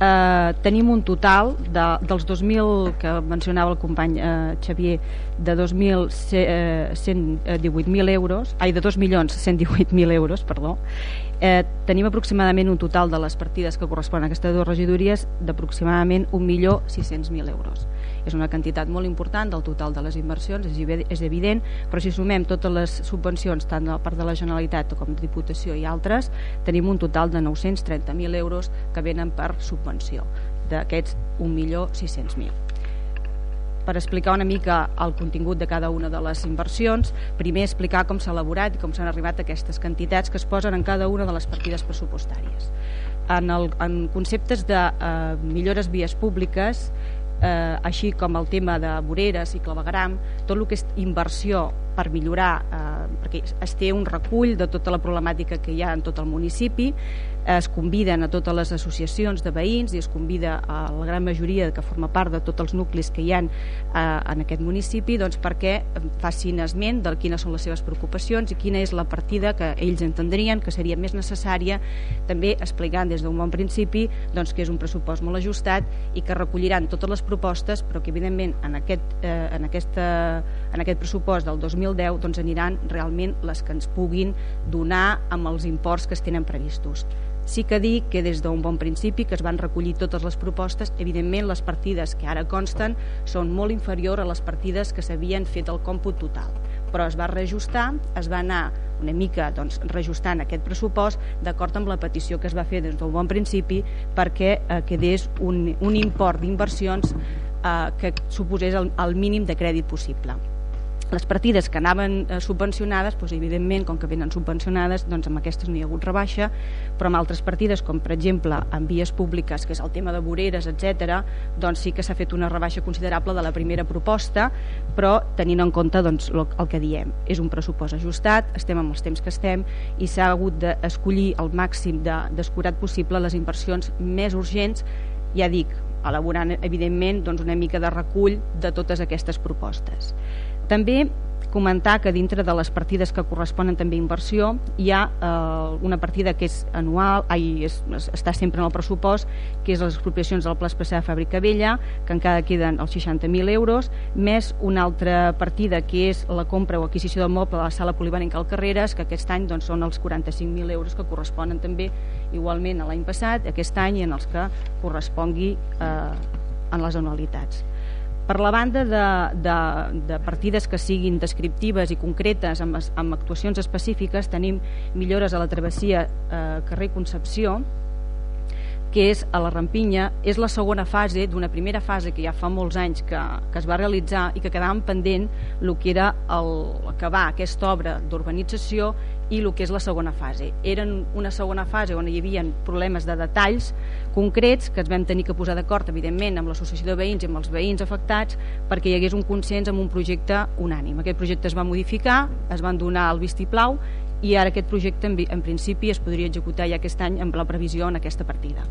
eh, tenim un total de, dels 2.000 que mencionava el company eh, Xavier de 2.118.000 eh, euros ai, de 2.118.000 euros perdó. Eh, tenim aproximadament un total de les partides que corresponen a aquestes dues regidories d'aproximadament 1.600.000 euros és una quantitat molt important del total de les inversions, és evident, però si sumem totes les subvencions, tant de part de la Generalitat com de Diputació i altres, tenim un total de 930.000 euros que venen per subvenció, d'aquests 1.600.000 per explicar una mica el contingut de cada una de les inversions, primer explicar com s'ha elaborat i com s'han arribat aquestes quantitats que es posen en cada una de les partides pressupostàries. En, el, en conceptes de eh, millores vies públiques eh, així com el tema de voreres i clavegram, tot el que és inversió per millorar, eh, perquè es té un recull de tota la problemàtica que hi ha en tot el municipi, es conviden a totes les associacions de veïns i es convida a la gran majoria que forma part de tots els nuclis que hi han eh, en aquest municipi doncs, perquè facin esment de quines són les seves preocupacions i quina és la partida que ells entendrien que seria més necessària també explicant des d'un bon principi doncs, que és un pressupost molt ajustat i que recolliran totes les propostes però que evidentment en aquest, eh, en aquesta, en aquest pressupost del 2010 doncs, aniran realment les que ens puguin donar amb els imports que es tenen previstos Sí que dic que des d'un bon principi que es van recollir totes les propostes, evidentment les partides que ara consten són molt inferior a les partides que s'havien fet al còmput total, però es va reajustar, es va anar una mica doncs, reajustant aquest pressupost d'acord amb la petició que es va fer des d'un bon principi perquè eh, quedés un, un import d'inversions eh, que suposés el, el mínim de crèdit possible les partides que anaven eh, subvencionades doncs, evidentment com que venen subvencionades doncs amb aquestes no hi ha hagut rebaixa però amb altres partides com per exemple en vies públiques que és el tema de voreres etc doncs sí que s'ha fet una rebaixa considerable de la primera proposta però tenint en compte doncs, el, el que diem és un pressupost ajustat, estem amb els temps que estem i s'ha hagut d'escollir el màxim de, descurat possible les inversions més urgents ja dic, elaborant evidentment doncs, una mica de recull de totes aquestes propostes també comentar que dintre de les partides que corresponen també a inversió hi ha eh, una partida que és anual, ai, és, està sempre en el pressupost, que és les expropiacions del Pla Especial de Fàbrica Vella, que encara queden els 60.000 euros, més una altra partida que és la compra o adquisició del moble de la sala polivalent Cal Carreres, que aquest any doncs, són els 45.000 euros que corresponen també igualment a l'any passat, aquest any i en els que correspongui eh, en les anualitats. Per la banda de, de, de partides que siguin descriptives i concretes amb, amb actuacions específiques tenim millores a la travessia eh, carrer Concepció que és a la Rampinya, és la segona fase d'una primera fase que ja fa molts anys que, que es va realitzar i que quedàvem pendent el que era el, acabar aquesta obra d'urbanització i el que és la segona fase. Eren una segona fase on hi havia problemes de detalls concrets que ens vam tenir que posar d'acord, evidentment, amb l'associació de veïns i amb els veïns afectats perquè hi hagués un consens amb un projecte unànim. Aquest projecte es va modificar, es van donar el vistiplau i ara aquest projecte en, en principi es podria executar ja aquest any amb la previsió en aquesta partida.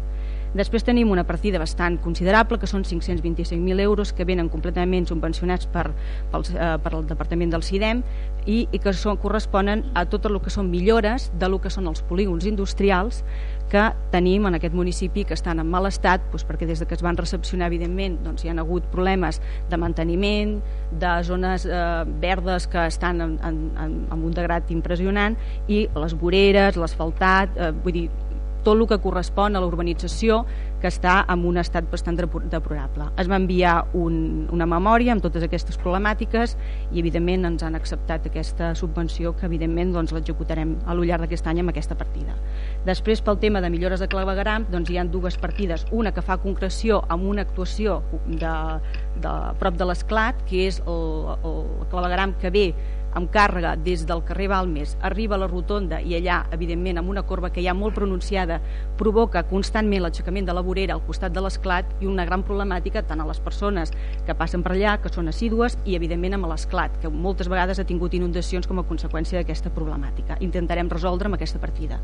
Després tenim una partida bastant considerable, que són 525.000 euros, que venen completament subvencionats per, pels, eh, per el Departament del CIDEM i, i que són, corresponen a tot el que són millores de lo que són els polígons industrials que tenim en aquest municipi que estan en mal estat doncs perquè des de que es van recepcionar evidentment doncs hi han hagut problemes de manteniment de zones eh, verdes que estan en, en, en, en un degrat impressionant i les voreres, l'asfaltat eh, vull dir, tot el que correspon a la urbanització que està en un estat bastant deplorable. Es va enviar un, una memòria amb totes aquestes problemàtiques i evidentment ens han acceptat aquesta subvenció que evidentment doncs, l'executarem a lo llarg d'aquest any amb aquesta partida. Després pel tema de millores de clavegaram doncs, hi ha dues partides, una que fa concreció amb una actuació de, de prop de l'esclat que és el, el clavegaram que ve amb càrrega des del carrer Balmes arriba a la rotonda i allà, evidentment, amb una corba que hi ha molt pronunciada, provoca constantment l'aixecament de la vorera al costat de l'esclat i una gran problemàtica tant a les persones que passen per allà, que són assídues, i evidentment amb l'esclat, que moltes vegades ha tingut inundacions com a conseqüència d'aquesta problemàtica. Intentarem resoldre amb aquesta partida.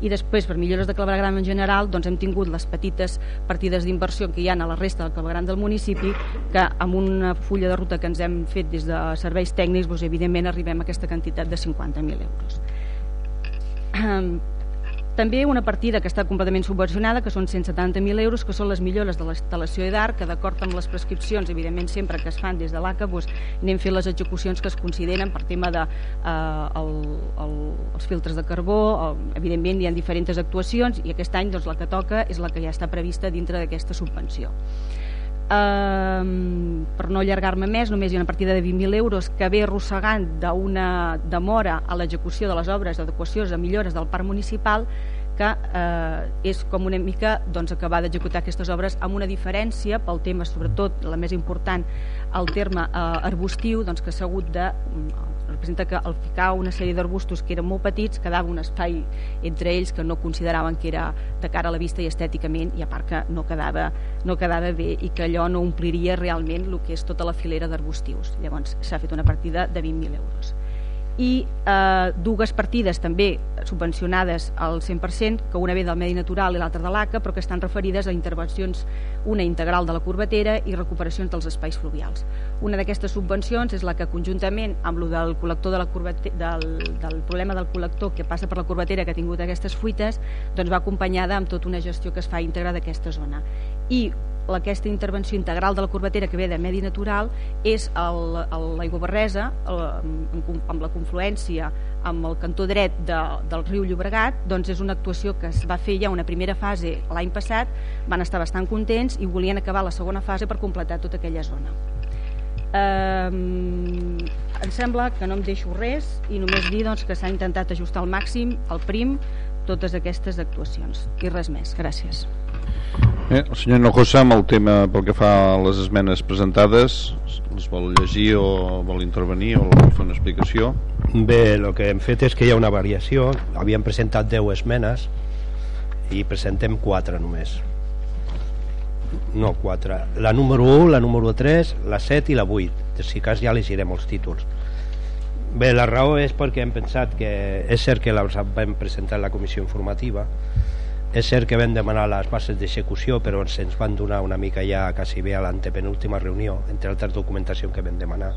I després, per millores de clavegram en general, doncs hem tingut les petites partides d'inversió que hi ha a la resta del clavegram del municipi, que amb una fulla de ruta que ens hem fet des de serveis tècnics, doncs, evidentment arribem a aquesta quantitat de 50.000 euros. També una partida que està completament subvencionada, que són 170.000 euros, que són les millores de l'instal·lació d'art, que d'acord amb les prescripcions, evidentment sempre que es fan des de l'ACA, doncs, anem fent les execucions que es consideren per tema de eh, el, el, els filtres de carbó, el, evidentment hi ha diferents actuacions i aquest any doncs, la que toca és la que ja està prevista dintre d'aquesta subvenció. Um, per no allargar-me més, només hi ha una partida de 20.000 euros que ve arrossegant d'una demora a l'execució de les obres d'adequacions de millores del parc municipal que eh, és com una mica doncs, acabar d'executar aquestes obres amb una diferència pel tema, sobretot la més important, el terme eh, arbustiu, doncs, que s'ha hagut de representa que al ficar una sèrie d'arbustos que eren molt petits quedava un espai entre ells que no consideraven que era de cara a la vista i estèticament i a part que no quedava, no quedava bé i que allò no ompliria realment el que és tota la filera d'arbustius. Llavors s'ha fet una partida de 20.000 euros i eh, dues partides també subvencionades al 100%, que una ve del Medi Natural i l'altra de l'ACA, però que estan referides a intervencions, una integral de la corbatera i recuperacions dels espais fluvials. Una d'aquestes subvencions és la que conjuntament amb lo del col·lector de la del, del problema del col·lector que passa per la corbatera que ha tingut aquestes fuites, doncs va acompanyada amb tota una gestió que es fa íntegra d'aquesta zona. I aquesta intervenció integral de la corbatera que ve de medi natural és l'aigua barresa amb la confluència amb el cantó dret de, del riu Llobregat doncs és una actuació que es va fer ja una primera fase l'any passat van estar bastant contents i volien acabar la segona fase per completar tota aquella zona. Eh, em sembla que no em deixo res i només dir doncs, que s'ha intentat ajustar al màxim el prim totes aquestes actuacions. I res més, gràcies
Eh, el senyor Hinojosa, amb el tema pel que fa a les esmenes presentades, les vol llegir o vol intervenir o vol fer una explicació?
Bé, el que hem fet és que hi ha una variació. Havíem presentat 10 esmenes i presentem 4 només. No, 4. La número 1, la número 3, la 7 i la 8. Si cas ja llegirem els títols. Bé, la raó és perquè hem pensat que és cert que les vam presentar a la comissió informativa és cert que vam demanar les bases d'execució, però se'ns van donar una mica ja quasi bé a l'antepenúltima reunió, entre altres documentació que vam demanar.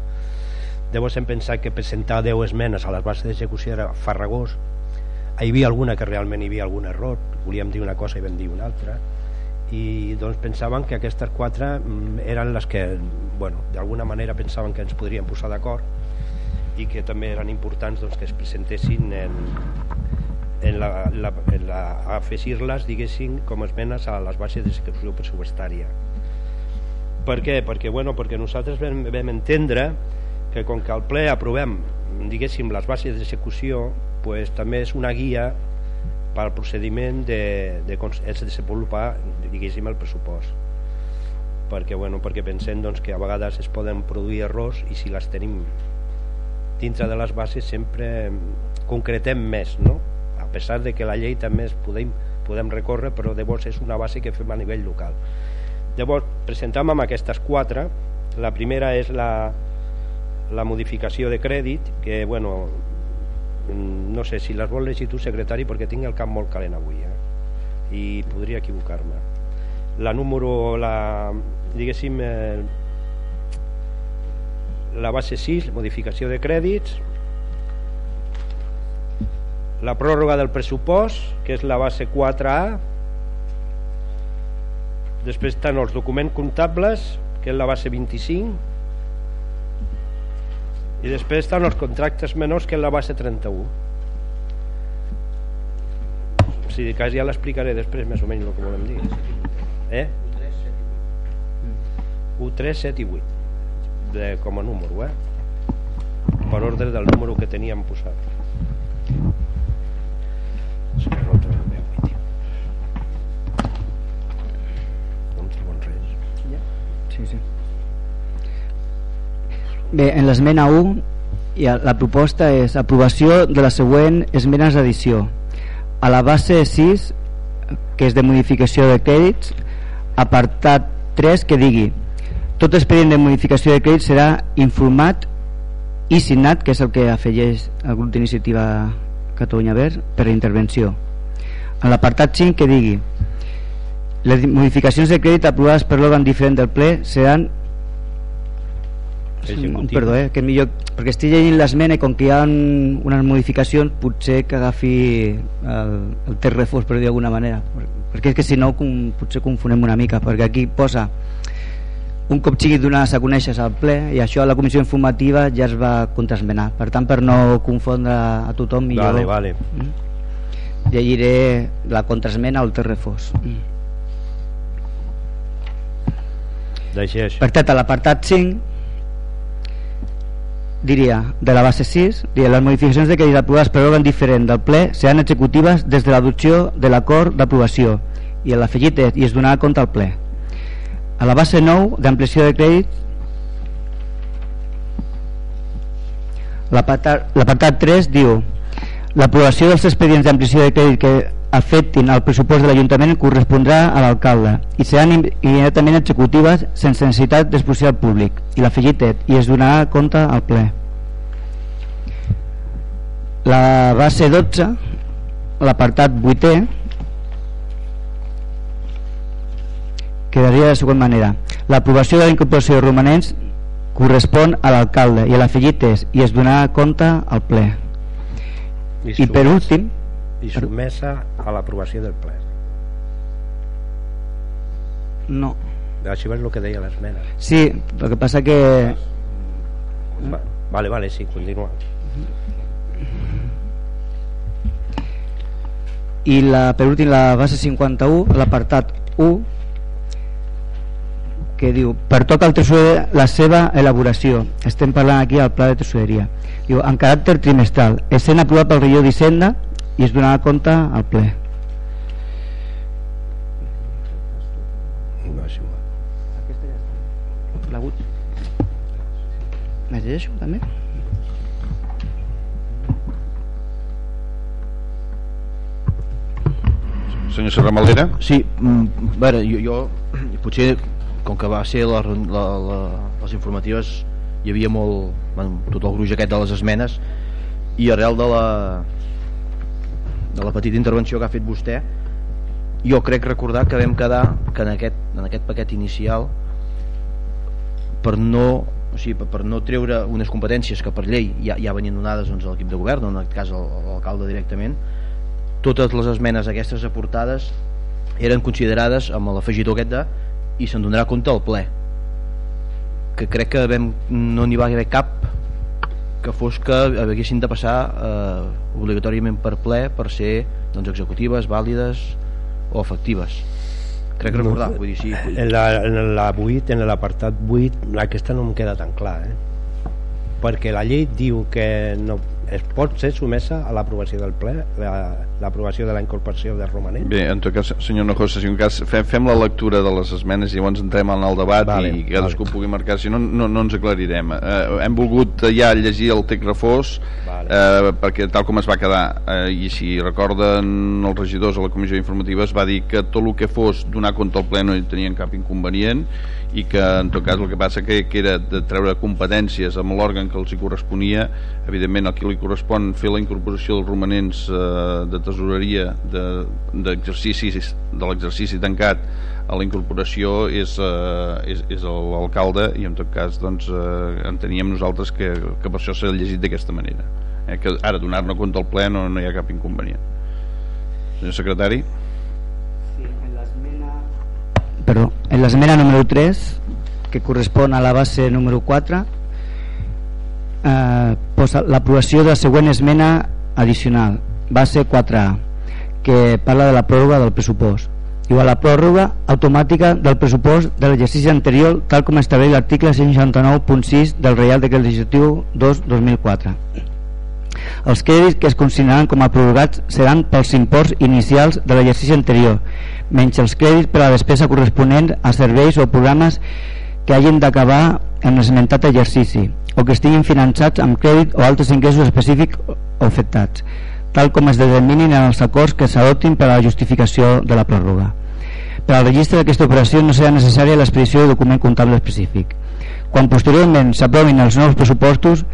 Llavors hem pensat que presentar 10 esmenes a les bases d'execució era farragós. Hi havia alguna que realment hi havia algun error, volíem dir una cosa i vam dir una altra, i doncs pensaven que aquestes quatre mm, eren les que, bueno, d'alguna manera pensaven que ens podrien posar d'acord i que també eren importants doncs, que es presentessin en, en la, la, en la, afegir-les diguéssim com esmenes a les bases d'execució pressupostària per què? Perquè, bueno, perquè nosaltres vam, vam entendre que com que al ple aprovem diguéssim les bases d'execució pues, també és una guia pel procediment de, de, de desenvolupar diguéssim el pressupost perquè, bueno, perquè pensem doncs, que a vegades es poden produir errors i si les tenim dintre de les bases sempre concretem més no? Pesar de que la llei també es podem, podem recórrer, però llavors és una base que fem a nivell local. Llavors, presentem amb aquestes quatre. La primera és la, la modificació de crèdit, que, bueno, no sé si les vol llegir tu, secretari, perquè tinc el cap molt calent avui, eh? i podria equivocar-me. La número, la, diguéssim, eh, la base 6, modificació de crèdits, la pròrroga del pressupost, que és la base 4A, després estan els documents comptables, que és la base 25, i després estan els contractes menors, que és la base 31. Si de cas ja l'explicaré després més o menys el que volem dir. Eh? U3, 7 i 8 de, com a número, eh? per ordre del número que teníem posat.
Bé, en l'esmena 1 la proposta és aprovació de la següent esmenes d'addició. A la base 6, que és de modificació de crèdits, apartat 3 que digui tot expedient de modificació de crèdits serà informat i signat, que és el que afegeix el grup d'iniciativa Catalunya Verds per la intervenció. En l'apartat 5 que digui les modificacions de crèdit aprovades per l'òrgan diferent del ple seran perdó, eh, que millor perquè estic llegint l'esmena i com que hi ha unes modificacions potser que agafi el, el text refós per dir d'alguna manera perquè és que si no com, potser confonem una mica perquè aquí posa un cop sigui donades a conèixer al ple i això a la comissió informativa ja es va contrasmenar per tant per no confondre a tothom millor
vale, vale.
Mm, llegiré la contrasmena al terrefós mm.
Deixeix.
per tant a l'apartat 5 diria de la base 6 diria, les modificacions de crèdit aprovades per òrgan diferent del ple seran executives des de l'adopció de l'acord d'aprovació i l'afegit i es donarà compte al ple a la base 9 d'ampliació de crèdit l'apartat 3 diu l'aprovació dels expedients d'ampliació de crèdit que afectin el pressupost de l'Ajuntament correspondrà a l'alcalde i seran immediatament executives sense necessitat d'exposició al públic. I l'afegit i es donarà compte al ple. La base 12, l'apartat 8è, quedaria de la següent manera. L'aprovació de la incorporació de romanents correspon a l'alcalde i l'afegit és i es donarà compte al ple. I, I per últim...
I sotmesa a l'aprovació del ple.
No.
Això és el que deia l'esmena.
Sí, el que passa que...
Va, vale, vale, sí, continua.
I la, per últim, la base 51, l'apartat 1, que diu per toca al tresorer la seva elaboració estem parlant aquí al pla de tresoreria diu en caràcter trimestral essent aprovat pel regidor d'Hisenda i es donarà compte al ple
No, és igual.
L'agut llegeixo també?
Senyor Serra Malera?
Sí, mm, a veure, jo, jo potser com que va ser la, la, la, les informatives hi havia molt, bueno, tot el gruix aquest de les esmenes i arrel de la de la petita intervenció que ha fet vostè jo crec recordar que vam quedar que en aquest, en aquest paquet inicial per no o sigui, per, no treure unes competències que per llei ja, ja venien donades doncs, a l'equip de govern, en aquest cas a l'alcalde directament totes les esmenes aquestes aportades eren considerades amb l'afegitó aquest de i se'n donarà compte al ple que crec que vam, no n'hi va haver cap que fos que haguessin de passar eh, obligatòriament per ple per ser doncs, executives, vàlides o efectives crec que recordar, vull dir, sí
En la, en la 8, en l'apartat 8 aquesta no em queda tan clar eh? perquè la llei diu que no, es pot ser sumesa a l'aprovació del ple l'aprovació la, de la incorporació de romanent
Bé, en tot cas, senyor Nojosa, si en cas fem, fem la lectura de les esmenes i llavors entrem en el debat
Vale,
i cadascú
vale.
pugui marcar, si no, no, no ens aclarirem eh, hem volgut ja llegir el text refós
Vale.
eh, perquè tal com es va quedar eh, i si recorden els regidors a la comissió informativa es va dir que tot el que fos donar compte al ple no hi tenien cap inconvenient i que en tot cas el que passa que, que era de treure competències amb l'òrgan que els hi corresponia evidentment a qui li correspon fer la incorporació dels romanents eh, de tesoreria de- d'exercicis de l'exercici tancat a la incorporació és, eh, és, és l'alcalde i en tot cas doncs, eh, enteníem nosaltres que, que per això s'ha llegit d'aquesta manera eh, que ara donar-ne compte al ple no, no hi ha cap inconvenient. Senyor secretari
Perdó, en l'esmena número 3 que correspon a la base número 4 eh, posa l'aprovació de la següent esmena addicional base 4A que parla de la pròrroga del pressupost. Diu a la pròrroga automàtica del pressupost de l'exercici anterior tal com estableix l'article 169.6 del Reial Decret Legislatiu 2-2004 els crèdits que es consideraran com a prorrogats seran pels imports inicials de l'exercici anterior, menys els crèdits per a la despesa corresponent a serveis o programes que hagin d'acabar en l'esmentat exercici o que estiguin finançats amb crèdit o altres ingressos específics afectats, tal com es determinin en els acords que s'adoptin per a la justificació de la pròrroga. Per al registre d'aquesta operació no serà necessària l'expedició de document comptable específic. Quan posteriorment s'aprovin els nous pressupostos,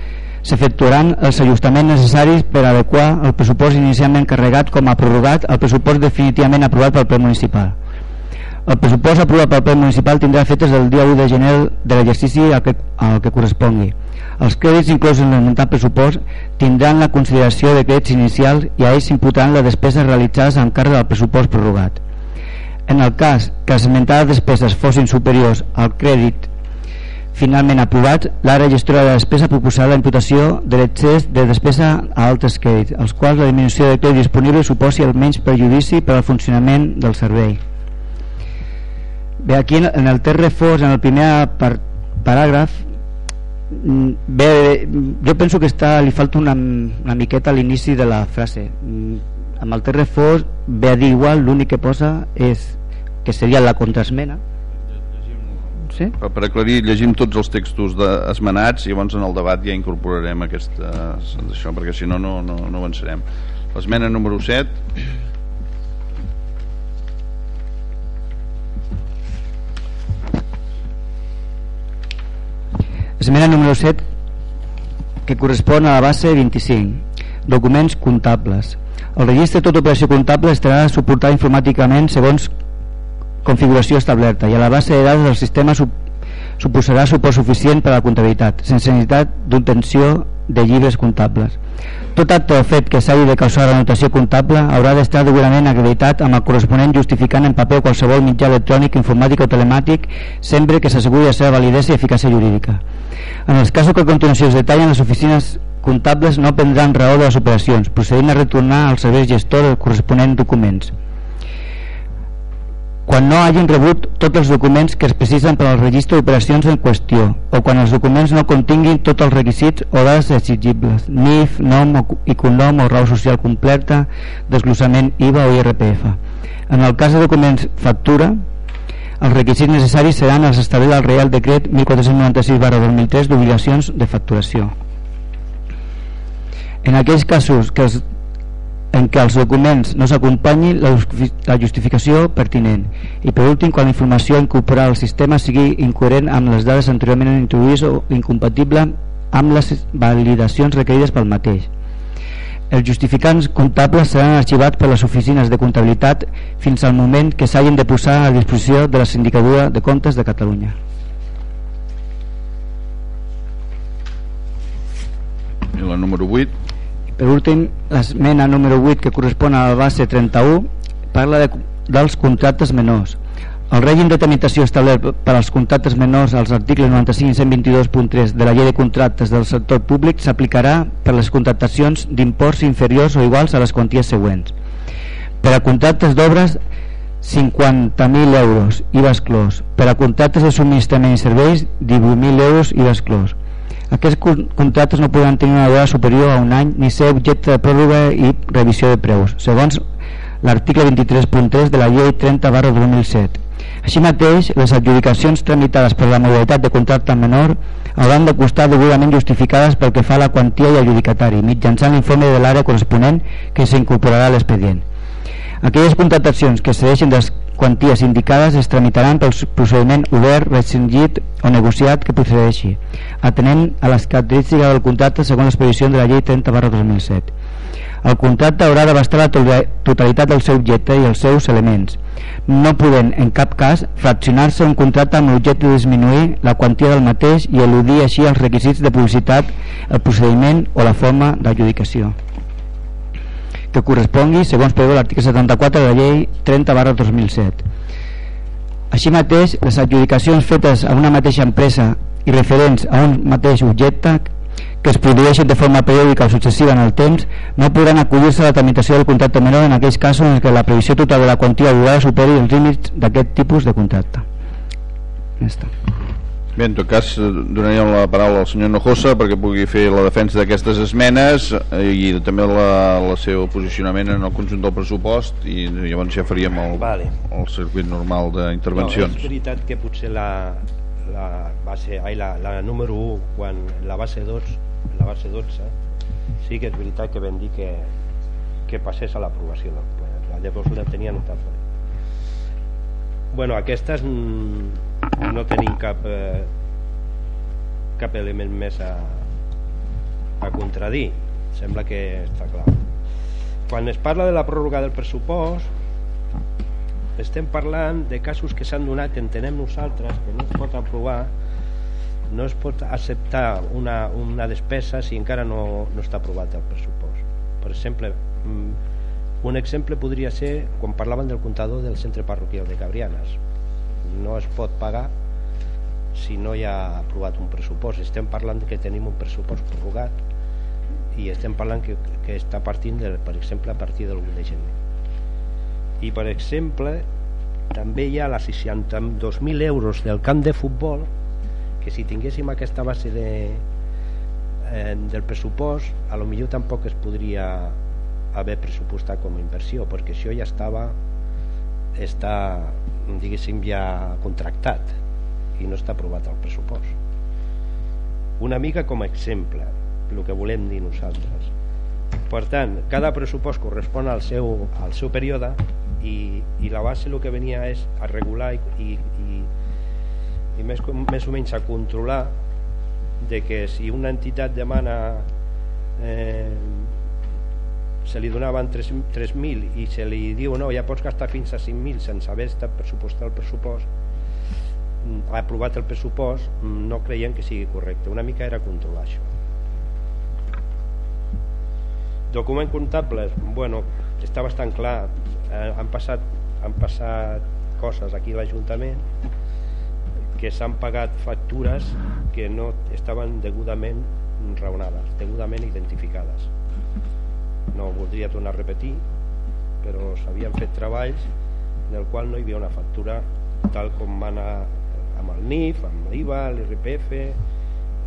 s'efectuaran els ajustaments necessaris per adequar el pressupost inicialment carregat com a prorrogat al pressupost definitivament aprovat pel ple municipal. El pressupost aprovat pel ple municipal tindrà efectes del dia 1 de gener de l'exercici al, que, al que correspongui. Els crèdits inclosos en l'esmentat pressupost tindran la consideració de crèdits inicials i a ells s'imputaran les despeses realitzades amb càrrec del pressupost prorrogat. En el cas que les esmentades despeses fossin superiors al crèdit finalment aprovat, l'àrea gestora de la despesa proposarà la imputació de l'excés de despesa a altres crèdits, els quals la disminució de crèdit disponible suposi el menys perjudici per al funcionament del servei. Bé, aquí en el text reforç, en el primer par paràgraf, mm, bé, jo penso que està, li falta una, una miqueta a l'inici de la frase. Mm, Amb el text reforç ve a dir igual, l'únic que posa és que seria la contraesmena, Sí?
Per, per aclarir, llegim tots els textos de, esmenats i llavors en el debat ja incorporarem aquesta, això, perquè si no, no, no, no avançarem. L'esmena número 7
Esmena número 7 que correspon a la base 25 documents comptables. El registre de tota operació comptable estarà suportat informàticament segons configuració establerta i a la base de dades del sistema suposarà suport suficient per a la comptabilitat, sense necessitat d'obtenció de llibres comptables. Tot acte o fet que s'hagi de causar la notació comptable haurà d'estar degudament acreditat amb el corresponent justificant en paper o qualsevol mitjà electrònic, informàtic o telemàtic sempre que s'asseguri la seva validesa i eficàcia jurídica. En els casos que a continuació es detallen, les oficines comptables no prendran raó de les operacions, procedint a retornar als serveis gestor els corresponents documents quan no hagin rebut tots els documents que es precisen per al registre d'operacions en qüestió o quan els documents no continguin tots els requisits o dades exigibles NIF, nom i cognom o raó social completa desglossament IVA o IRPF en el cas de documents factura els requisits necessaris seran els establerts al Real Decret 1496 2003 d'obligacions de facturació. En aquells casos que els en què els documents no s'acompanyin la justificació pertinent. I per últim quan la informació incorporada al sistema sigui incoherent amb les dades anteriorment introduïdes o incompatible amb les validacions requerides pel mateix. Els justificants comptables seran arxivats per les oficines de comptabilitat fins al moment que s'hagin de posar a disposició de la Sindicatura de Comptes de Catalunya.
I la número 8
per últim, l'esmena número 8 que correspon a la base 31 parla de, dels contractes menors. El règim de tramitació establert per als contractes menors als articles 95 i 122.3 de la llei de contractes del sector públic s'aplicarà per les contractacions d'imports inferiors o iguals a les quanties següents. Per a contractes d'obres 50.000 euros, IVA exclòs. Per a contractes de subministrament i serveis 18.000 euros, IVA exclòs aquests contractes no podran tenir una durada superior a un any ni ser objecte de pròrroga i revisió de preus, segons l'article 23.3 de la llei 30 barra 2007. Així mateix, les adjudicacions tramitades per la modalitat de contracte menor hauran de costar degudament justificades pel que fa a la quantia i adjudicatari, mitjançant l'informe de l'àrea corresponent que s'incorporarà a l'expedient. Aquelles contractacions que cedeixen dels quanties indicades es tramitaran pel procediment obert, restringit o negociat que procedeixi, atenent a les característiques del contracte segons previsions de la llei 30 barra 2007. El contracte haurà d'abastar la totalitat del seu objecte i els seus elements, no podent en cap cas fraccionar-se un contracte amb l'objecte de disminuir la quantia del mateix i eludir així els requisits de publicitat, el procediment o la forma d'adjudicació que correspongui segons preveu l'article 74 de la llei 30 barra 2007. Així mateix, les adjudicacions fetes a una mateixa empresa i referents a un mateix objecte que es produeixin de forma periòdica o successiva en el temps no podran acollir-se a la tramitació del contracte menor en aquells casos en què la previsió total de la quantia durada superi els límits d'aquest tipus de contracte. Ja està.
Bé, en tot cas, donaríem la paraula al senyor Nojosa perquè pugui fer la defensa d'aquestes esmenes i també la, la seu posicionament en el conjunt del pressupost i llavors ja faríem el, vale. el circuit normal d'intervencions.
No, és veritat que potser la, la base, ai, la, la número 1, quan la base 2, la base 12, sí que és veritat que vam dir que, que passés a l'aprovació del ple. Llavors la tenia notat. Bueno, aquestes no tenim cap eh, cap element més a, a contradir. Sembla que està clar. Quan es parla de la pròrroga del pressupost estem parlant de casos que s'han donat entenem nosaltres que no es pot aprovar no es pot acceptar una, una despesa si encara no, no està aprovat el pressupost. Per exemple mm, un exemple podria ser quan parlaven del comptador del centre parroquial de Cabrianes no es pot pagar si no hi ha aprovat un pressupost. Estem parlant que tenim un pressupost prorrogat i estem parlant que, que està partint de, per exemple a partir del 1 de gener. I per exemple també hi ha les 62.000 euros del camp de futbol que si tinguéssim aquesta base de, eh, del pressupost a lo millor tampoc es podria haver pressupostat com a inversió perquè això ja estava està diguéssim ja contractat i no està aprovat el pressupost. Una mica com a exemple el que volem dir nosaltres. Per tant, cada pressupost correspon al seu, al seu període i, i la base el que venia és a regular i, i, i, i més, més o menys a controlar de que si una entitat demana eh, se li donaven 3.000 i se li diu no, ja pots gastar fins a 5.000 sense haver estat pressupostat el pressupost. Mm, ha aprovat el pressupost mm, no creiem que sigui correcte. Una mica era controlar això. Document comptables bueno, està bastant clar. Eh, han, passat, han passat coses aquí a l'Ajuntament que s'han pagat factures que no estaven degudament raonades, degudament identificades no voldria tornar a repetir però s'havien fet treballs en el qual no hi havia una factura tal com va anar amb el NIF, amb l'IVA, l'IRPF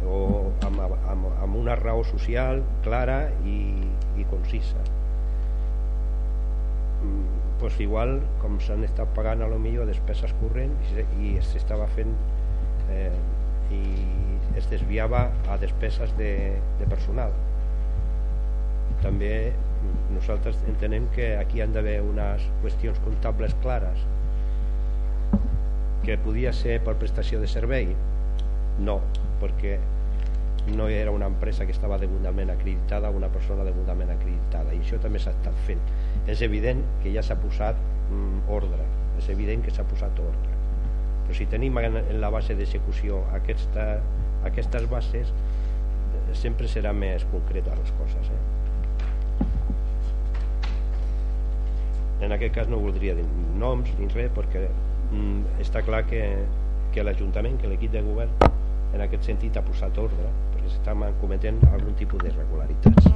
o amb, amb, amb una raó social clara i, i concisa. Mm, pues igual com s'han estat pagant a lo millor despeses corrents i s'estava fent eh, i es desviava a despeses de, de personal també nosaltres entenem que aquí han d'haver unes qüestions comptables clares. Que podia ser per prestació de servei? No, perquè no era una empresa que estava degudament acreditada una persona degudament acreditada i això també s'ha estat fent. És evident que ja s'ha posat mm, ordre és evident que s'ha posat ordre. Però si tenim en, la base d'execució aquesta, aquestes bases sempre serà més concreta les coses eh? En aquest cas no voldria dir noms ni res perquè mm, està clar que, que l'Ajuntament, que l'equip de govern en aquest sentit ha posat ordre perquè s'estan cometent algun tipus d'irregularitats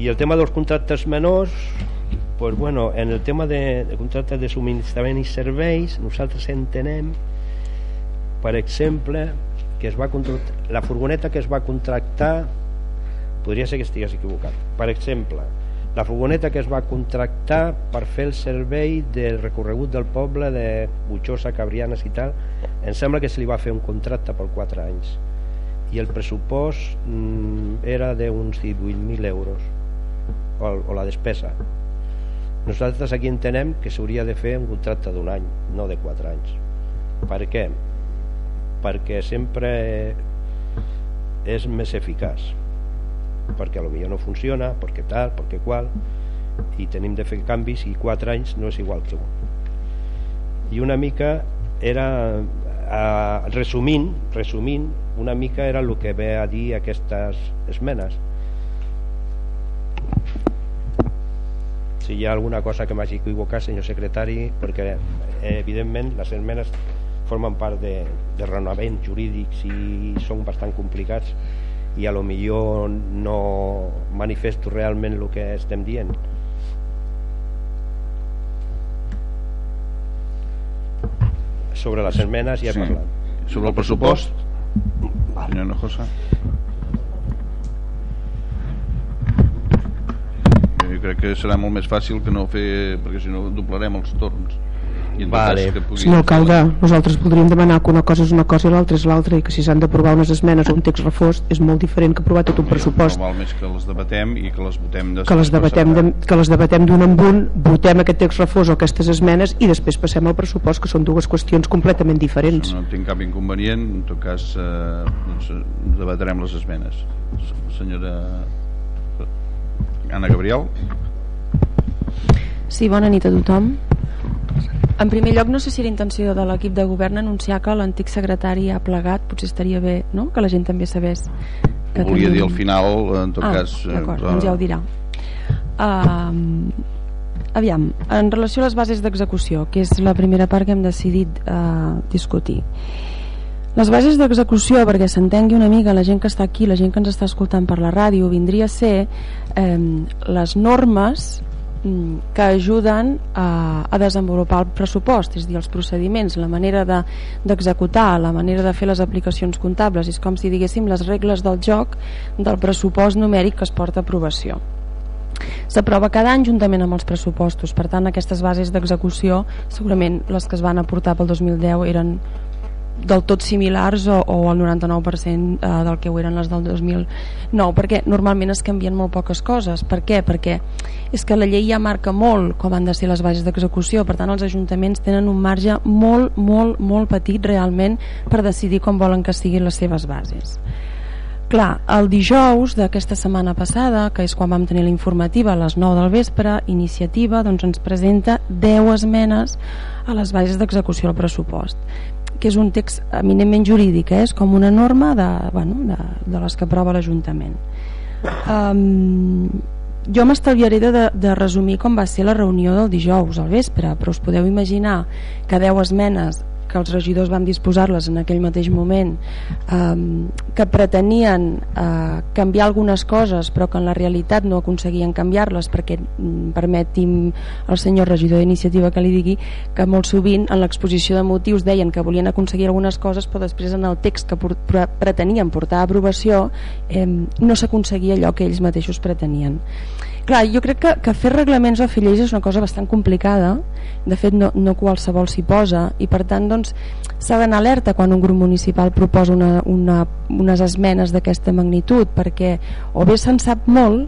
i el tema dels contractes menors pues bueno, en el tema de, de contractes de subministrament i serveis nosaltres entenem per exemple que es va la furgoneta que es va contractar podria ser que estigués equivocat. Per exemple la furgoneta que es va contractar per fer el servei del recorregut del poble de Butxosa, Cabrianes i tal em sembla que se li va fer un contracte per 4 anys. I el pressupost mm, era d'uns 18.000 euros o, o la despesa. Nosaltres aquí entenem que s'hauria de fer un contracte d'un any no de 4 anys. Per què? perquè sempre és més eficaç perquè potser no funciona, perquè tal, perquè qual i tenim de fer canvis i 4 anys no és igual que un. I una mica era eh, resumint resumint una mica era el que ve a dir aquestes esmenes. Si hi ha alguna cosa que m'hagi equivocat senyor secretari perquè eh, evidentment les esmenes formen part de, de raonaments jurídics i són bastant complicats i a lo millor no manifesto realment el que estem dient. Sobre les esmenes ja he sí. parlat.
Sobre el pressupost senyor Nojosa jo crec que serà molt més fàcil que no fer perquè si no doblarem els torns i en
vale. que pugui... Senyor alcalde, nosaltres podríem demanar que una cosa és una cosa i l'altra és l'altra i que si s'han d'aprovar unes esmenes o un text refós és molt diferent que aprovar tot un pressupost.
No val més que les debatem i que les votem
que les debatem, de, que les debatem d'un en un, votem aquest text refós o aquestes esmenes i després passem al pressupost que són dues qüestions completament diferents.
No tinc cap inconvenient, en tot cas eh, doncs, debatrem les esmenes. Senyora Anna Gabriel.
Sí, bona nit a tothom. En primer lloc, no sé si la intenció de l'equip de govern anunciar que l'antic secretari ha plegat, potser estaria bé no? que la gent també sabés.
Que Volia tenim... dir al final, en tot
ah,
cas...
Eh, d'acord, doncs ja ho dirà. Uh, aviam, en relació a les bases d'execució, que és la primera part que hem decidit uh, discutir. Les bases d'execució, perquè s'entengui una mica la gent que està aquí, la gent que ens està escoltant per la ràdio, vindria a ser eh, les normes que ajuden a, a desenvolupar el pressupost, és dir, els procediments, la manera d'executar, de, la manera de fer les aplicacions comptables, és com si diguéssim les regles del joc del pressupost numèric que es porta a aprovació. S'aprova cada any juntament amb els pressupostos, per tant aquestes bases d'execució segurament les que es van aportar pel 2010 eren del tot similars o, o el 99% eh, del que ho eren les del 2009 perquè normalment es canvien molt poques coses. Per què? perquè és que la llei ja marca molt com han de ser les bases d'execució per tant els ajuntaments tenen un marge molt, molt, molt petit realment per decidir com volen que siguin les seves bases. Clar, el dijous d'aquesta setmana passada, que és quan vam tenir la informativa a les 9 del vespre, iniciativa doncs, ens presenta 10 esmenes a les bases d'execució del pressupost que és un text eminentment jurídic, eh? és com una norma de, bueno, de, de les que aprova l'Ajuntament. Um, jo m'estalviaré de, de resumir com va ser la reunió del dijous al vespre, però us podeu imaginar que 10 esmenes que els regidors vam disposar-les en aquell mateix moment eh, que pretenien eh, canviar algunes coses però que en la realitat no aconseguien canviar-les perquè mm, permeti'm el senyor regidor d'iniciativa que li digui que molt sovint en l'exposició de motius deien que volien aconseguir algunes coses però després en el text que pretenien portar a aprovació eh, no s'aconseguia allò que ells mateixos pretenien Clar, jo crec que, que fer reglaments o fer lleis és una cosa bastant complicada, de fet no, no qualsevol s'hi posa, i per tant doncs, s'ha d'anar alerta quan un grup municipal proposa una, una, unes esmenes d'aquesta magnitud, perquè o bé se'n sap molt,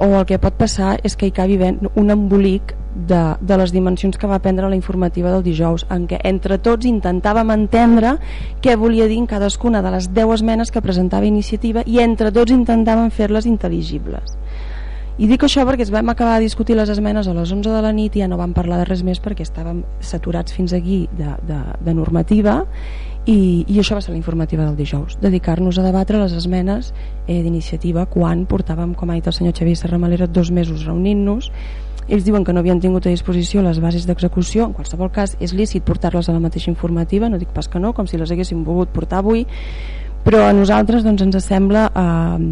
o el que pot passar és que hi acabi un embolic de, de les dimensions que va prendre la informativa del dijous, en què entre tots intentàvem entendre què volia dir en cadascuna de les 10 esmenes que presentava iniciativa i entre tots intentàvem fer-les intel·ligibles i dic això perquè es vam acabar de discutir les esmenes a les 11 de la nit i ja no vam parlar de res més perquè estàvem saturats fins aquí de, de, de normativa i, i això va ser la informativa del dijous dedicar-nos a debatre les esmenes eh, d'iniciativa quan portàvem, com ha dit el senyor Xavier Serramalera, dos mesos reunint-nos. Ells diuen que no havien tingut a disposició les bases d'execució, en qualsevol cas és lícit portar-les a la mateixa informativa, no dic pas que no, com si les haguéssim volgut portar avui però a nosaltres doncs, ens sembla eh,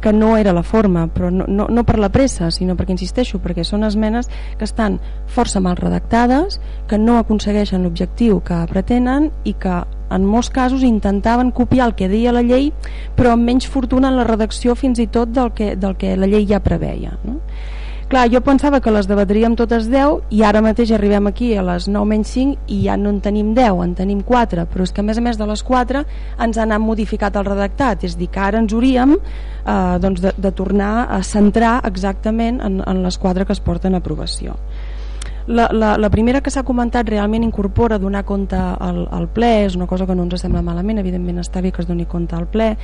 que no era la forma, però no, no, no per la pressa, sinó perquè, insisteixo, perquè són esmenes que estan força mal redactades, que no aconsegueixen l'objectiu que pretenen i que en molts casos intentaven copiar el que deia la llei, però amb menys fortuna en la redacció fins i tot del que, del que la llei ja preveia. No? Clar, jo pensava que les debatríem totes 10 i ara mateix arribem aquí a les 9 menys 5 i ja no en tenim 10, en tenim 4, però és que a més a més de les 4 ens han modificat el redactat, és dir, que ara ens hauríem eh, doncs de, de tornar a centrar exactament en, en les 4 que es porten a aprovació. La, la, la primera que s'ha comentat realment incorpora donar compte al, al ple, és una cosa que no ens sembla malament, evidentment està bé que es doni compte al ple,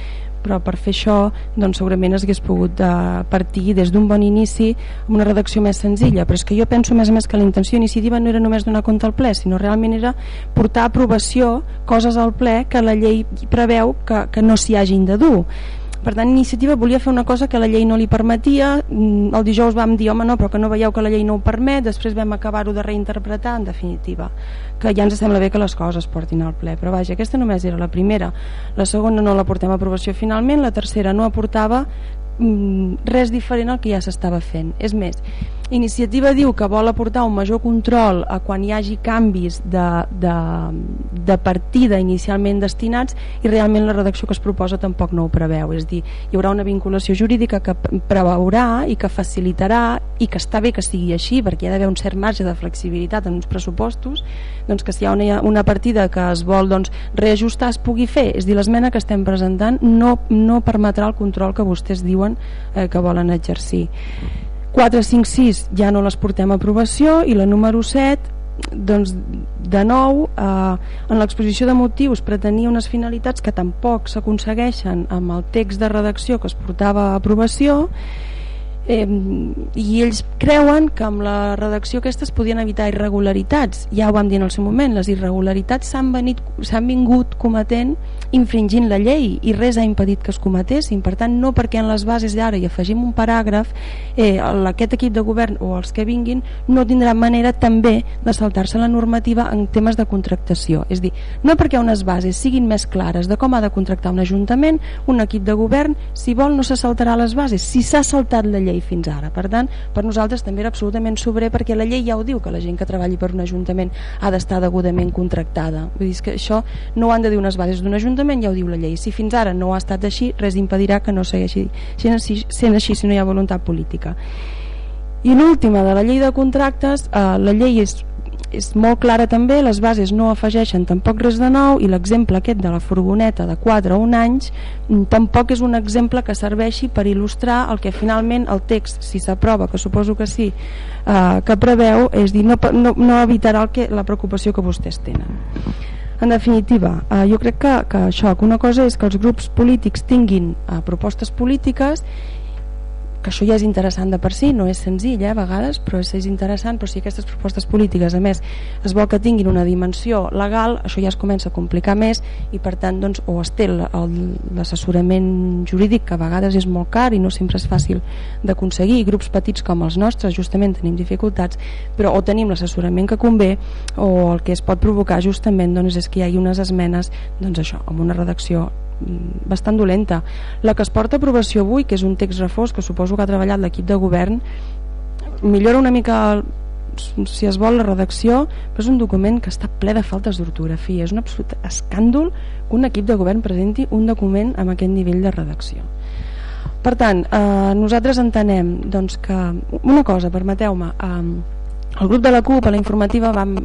però per fer això doncs segurament es hagués pogut eh, partir des d'un bon inici amb una redacció més senzilla, però és que jo penso més a més que la intenció iniciativa no era només donar compte al ple, sinó realment era portar a aprovació coses al ple que la llei preveu que, que no s'hi hagin de dur per tant, Iniciativa volia fer una cosa que la llei no li permetia, mm, el dijous vam dir, home, no, però que no veieu que la llei no ho permet, després vam acabar-ho de reinterpretar, en definitiva, que ja ens sembla bé que les coses portin al ple, però vaja, aquesta només era la primera, la segona no la portem a aprovació finalment, la tercera no aportava mm, res diferent al que ja s'estava fent. És més, Iniciativa diu que vol aportar un major control a quan hi hagi canvis de, de, de partida inicialment destinats i realment la redacció que es proposa tampoc no ho preveu. És dir, hi haurà una vinculació jurídica que preveurà i que facilitarà i que està bé que sigui així perquè hi ha d'haver un cert marge de flexibilitat en uns pressupostos doncs que si hi ha una, una partida que es vol doncs, reajustar es pugui fer. És dir, l'esmena que estem presentant no, no permetrà el control que vostès diuen eh, que volen exercir. 4, 5, 6 ja no les portem a aprovació i la número 7 doncs de nou eh, en l'exposició de motius pretenia unes finalitats que tampoc s'aconsegueixen amb el text de redacció que es portava a aprovació eh, i ells creuen que amb la redacció aquestes podien evitar irregularitats. Ja ho vam dir en el seu moment, les irregularitats s'han vingut cometent infringint la llei i res ha impedit que es cometessin, per tant no perquè en les bases d'ara hi afegim un paràgraf eh, aquest equip de govern o els que vinguin no tindran manera també de saltar-se la normativa en temes de contractació. És dir, no perquè unes bases siguin més clares de com ha de contractar un ajuntament un equip de govern, si vol no se saltarà les bases, si s'ha saltat la llei llei fins ara. Per tant, per nosaltres també era absolutament sobrer perquè la llei ja ho diu, que la gent que treballi per un ajuntament ha d'estar degudament contractada. Vull dir que això no ho han de dir unes bases d'un ajuntament, ja ho diu la llei. Si fins ara no ha estat així, res impedirà que no segueixi sent així, sent així si no hi ha voluntat política. I l'última de la llei de contractes, eh, la llei és és molt clara també, les bases no afegeixen tampoc res de nou i l'exemple aquest de la furgoneta de 4 a 1 anys mm, tampoc és un exemple que serveixi per il·lustrar el que finalment el text, si s'aprova, que suposo que sí, eh, que preveu, és dir, no, no, no evitarà el que, la preocupació que vostès tenen. en definitiva, eh, jo crec que, que això, que una cosa és que els grups polítics tinguin eh, propostes polítiques que això ja és interessant de per si, no és senzill eh, a vegades, però és, interessant, però si aquestes propostes polítiques a més es vol que tinguin una dimensió legal, això ja es comença a complicar més i per tant doncs, o es té l'assessorament jurídic que a vegades és molt car i no sempre és fàcil d'aconseguir, grups petits com els nostres justament tenim dificultats, però o tenim l'assessorament que convé o el que es pot provocar justament doncs, és que hi hagi unes esmenes doncs això, amb una redacció bastant dolenta. La que es porta a aprovació avui, que és un text refós que suposo que ha treballat l'equip de govern, millora una mica si es vol la redacció, però és un document que està ple de faltes d'ortografia. És un absolut escàndol que un equip de govern presenti un document amb aquest nivell de redacció. Per tant, eh, nosaltres entenem doncs, que... Una cosa, permeteu-me, eh, el grup de la CUP a la informativa vam,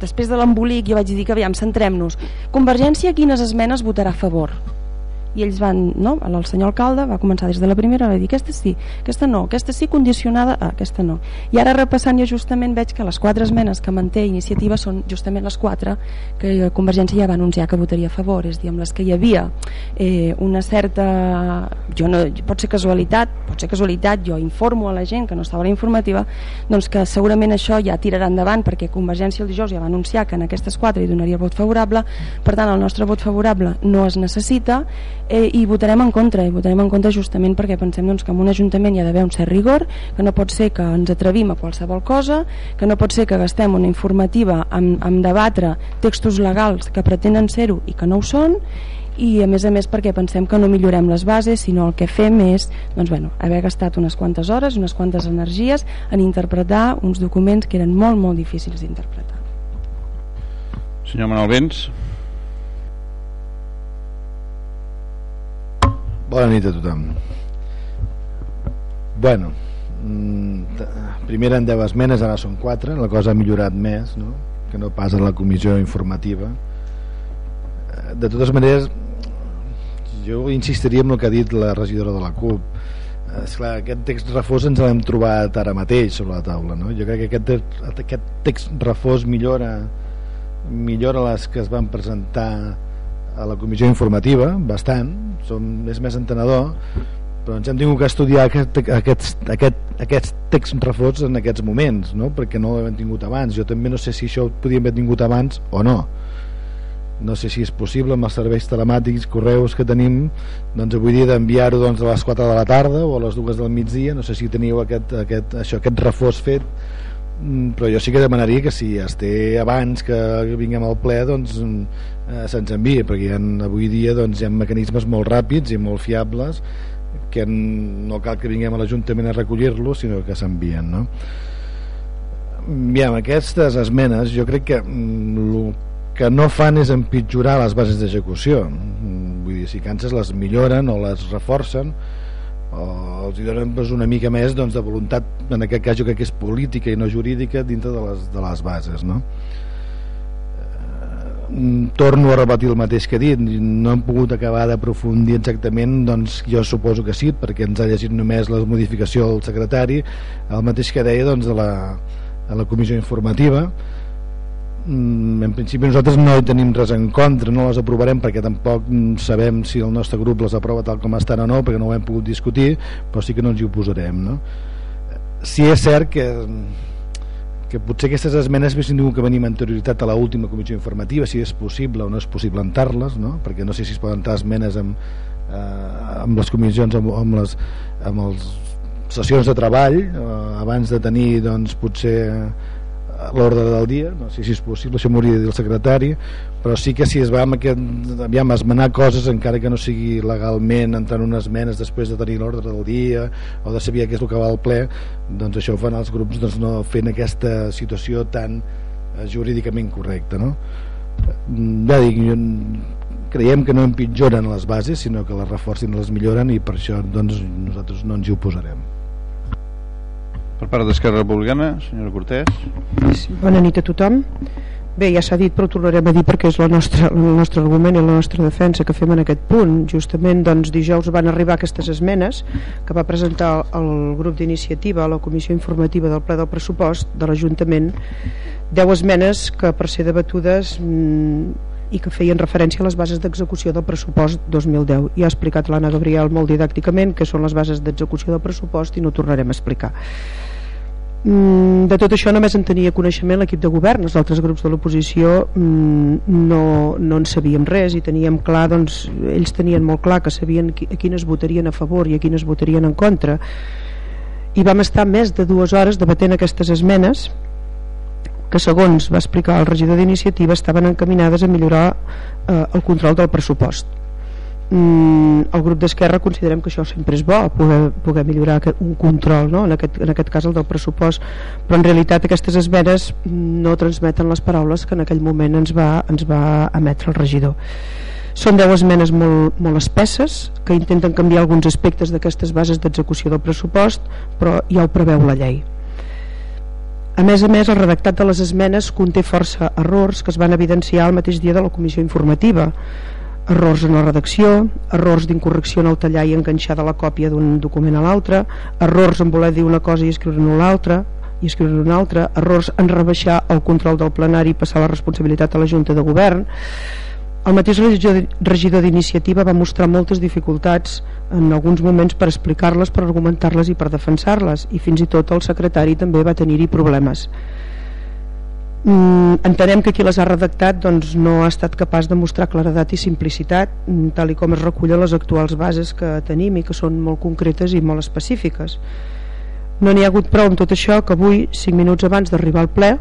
després de l'embolic jo vaig dir que aviam, centrem-nos Convergència quines esmenes votarà a favor? I ells van, no? el senyor alcalde va començar des de la primera, va dir aquesta sí, aquesta no, aquesta sí condicionada, ah, aquesta no i ara repassant jo justament veig que les quatre esmenes que manté iniciativa són justament les quatre que Convergència ja va anunciar que votaria a favor, és a dir, amb les que hi havia eh, una certa jo no, pot ser casualitat pot ser casualitat, jo informo a la gent que no estava a la informativa, doncs que segurament això ja tirarà endavant perquè Convergència el dijous ja va anunciar que en aquestes quatre hi donaria el vot favorable, per tant el nostre vot favorable no es necessita eh, i votarem en contra i votarem en contra justament perquè pensem doncs, que en un ajuntament hi ha d'haver un cert rigor que no pot ser que ens atrevim a qualsevol cosa que no pot ser que gastem una informativa amb, amb debatre textos legals que pretenen ser-ho i que no ho són i a més a més perquè pensem que no millorem les bases sinó el que fem és doncs, bueno, haver gastat unes quantes hores, unes quantes energies en interpretar uns documents que eren molt molt difícils d'interpretar.
Senyor Manuel Vents
Bona nit a tothom. Bueno, mm, primer en 10 esmenes, ara són 4, la cosa ha millorat més, no? que no pas a la comissió informativa. Eh, de totes maneres, jo insistiria en el que ha dit la regidora de la CUP. Eh, esclar, aquest text refós ens l'hem trobat ara mateix sobre la taula. No? Jo crec que aquest, aquest text refós millora millora les que es van presentar a la comissió informativa, bastant, som, és més entenedor, però ens hem tingut que estudiar aquest, aquest, aquest, aquest text refós en aquests moments, no? perquè no l'hem tingut abans. Jo també no sé si això ho podíem haver tingut abans o no. No sé si és possible amb els serveis telemàtics, correus que tenim, doncs avui dia d'enviar-ho doncs, a les 4 de la tarda o a les 2 del migdia, no sé si teniu aquest, aquest, això, aquest refós fet, però jo sí que demanaria que si es té abans que vinguem al ple doncs eh, se'ns envia perquè ha, avui dia doncs, hi ha mecanismes molt ràpids i molt fiables que no cal que vinguem a l'Ajuntament a recollir-los sinó que s'envien no? Aviam, aquestes esmenes jo crec que el mm, que no fan és empitjorar les bases d'execució mm, vull dir, si Kansas les milloren o les reforcen o els hi donen doncs, una mica més doncs, de voluntat, en aquest cas jo crec que és política i no jurídica dintre de les, de les bases no? Mm, torno a repetir el mateix que he dit no hem pogut acabar d'aprofundir exactament doncs jo suposo que sí perquè ens ha llegit només la modificació del secretari el mateix que deia doncs, de la, de la comissió informativa en principi nosaltres no hi tenim res en contra no les aprovarem perquè tampoc sabem si el nostre grup les aprova tal com estan o no perquè no ho hem pogut discutir però sí que no ens hi oposarem no? si és cert que que potser aquestes esmenes haguessin tingut que venir amb anterioritat a l última comissió informativa, si és possible o no és possible entrar-les, no? perquè no sé si es poden entrar esmenes amb, eh, amb les comissions, amb, amb les amb els sessions de treball, eh, abans de tenir doncs, potser l'ordre del dia, no sé si és possible, això m'hauria de dir el secretari, però sí que si es va amb aquest, aviam, esmenar coses encara que no sigui legalment entrant unes esmenes després de tenir l'ordre del dia o de saber què és el que va al ple, doncs això ho fan els grups doncs, no fent aquesta situació tan eh, jurídicament correcta, no? Ja dic, creiem que no empitjoren les bases, sinó que les reforcin les milloren i per això doncs, nosaltres no ens hi oposarem.
Per part d'Esquerra Republicana, senyora Cortés.
Bona nit a tothom. Bé, ja s'ha dit, però tornarem a dir perquè és la nostra, el nostre argument i la nostra defensa que fem en aquest punt. Justament doncs, dijous van arribar aquestes esmenes que va presentar el grup d'iniciativa a la comissió informativa del ple del pressupost de l'Ajuntament 10 esmenes que per ser debatudes mmm, i que feien referència a les bases d'execució del pressupost 2010 i ha explicat l'Anna Gabriel molt didàcticament què són les bases d'execució del pressupost i no tornarem a explicar mm, de tot això només en tenia coneixement l'equip de govern, els altres grups de l'oposició mm, no, no en sabíem res i teníem clar, doncs ells tenien molt clar que sabien a quines votarien a favor i a quines votarien en contra. I vam estar més de dues hores debatent aquestes esmenes que segons va explicar el regidor d'iniciativa estaven encaminades a millorar eh, el control del pressupost mm, el grup d'Esquerra considerem que això sempre és bo poder, poder millorar un control no? en, aquest, en aquest cas el del pressupost però en realitat aquestes esmenes no transmeten les paraules que en aquell moment ens va, ens va emetre el regidor són 10 esmenes molt, molt espesses que intenten canviar alguns aspectes d'aquestes bases d'execució del pressupost però ja ho preveu la llei a més a més, el redactat de les esmenes conté força errors que es van evidenciar el mateix dia de la comissió informativa. Errors en la redacció, errors d'incorrecció en el tallar i enganxar de la còpia d'un document a l'altre, errors en voler dir una cosa i escriure-ne l'altra, i escriure una altra, errors en rebaixar el control del plenari i passar la responsabilitat a la Junta de Govern, el mateix regidor d'iniciativa va mostrar moltes dificultats en alguns moments per explicar-les, per argumentar-les i per defensar-les i fins i tot el secretari també va tenir-hi problemes. Mm, entenem que qui les ha redactat doncs, no ha estat capaç de mostrar claredat i simplicitat mm, tal i com es recullen les actuals bases que tenim i que són molt concretes i molt específiques. No n'hi ha hagut prou amb tot això que avui, 5 minuts abans d'arribar al ple,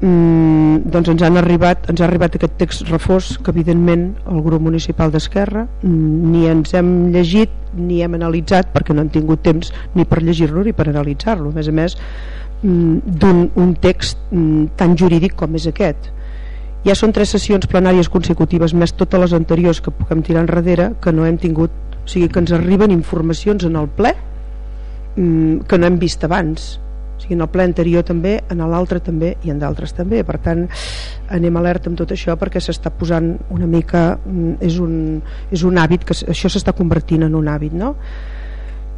mm, doncs ens han arribat ens ha arribat aquest text refós que evidentment el grup municipal d'Esquerra ni ens hem llegit ni hem analitzat perquè no hem tingut temps ni per llegir-lo ni per analitzar-lo a més a més d'un un text mm, tan jurídic com és aquest. Ja són tres sessions plenàries consecutives més totes les anteriors que puguem tirar enrere que no hem tingut o sigui que ens arriben informacions en el ple mm, que no hem vist abans. O sigui, en el ple anterior també, en l'altre també i en d'altres també, per tant anem alerta amb tot això perquè s'està posant una mica, mm, és un, és un hàbit, que això s'està convertint en un hàbit no?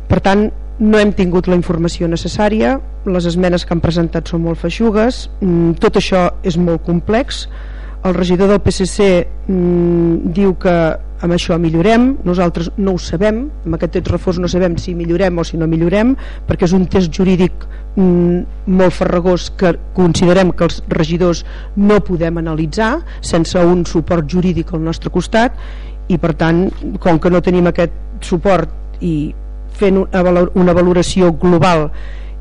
per tant no hem tingut la informació necessària les esmenes que han presentat són molt feixugues mm, tot això és molt complex. El regidor del PSC mm, diu que amb això millorem, nosaltres no ho sabem amb aquest text reforç no sabem si millorem o si no millorem perquè és un test jurídic Mm, molt farragós que considerem que els regidors no podem analitzar sense un suport jurídic al nostre costat i per tant com que no tenim aquest suport i fent una valoració global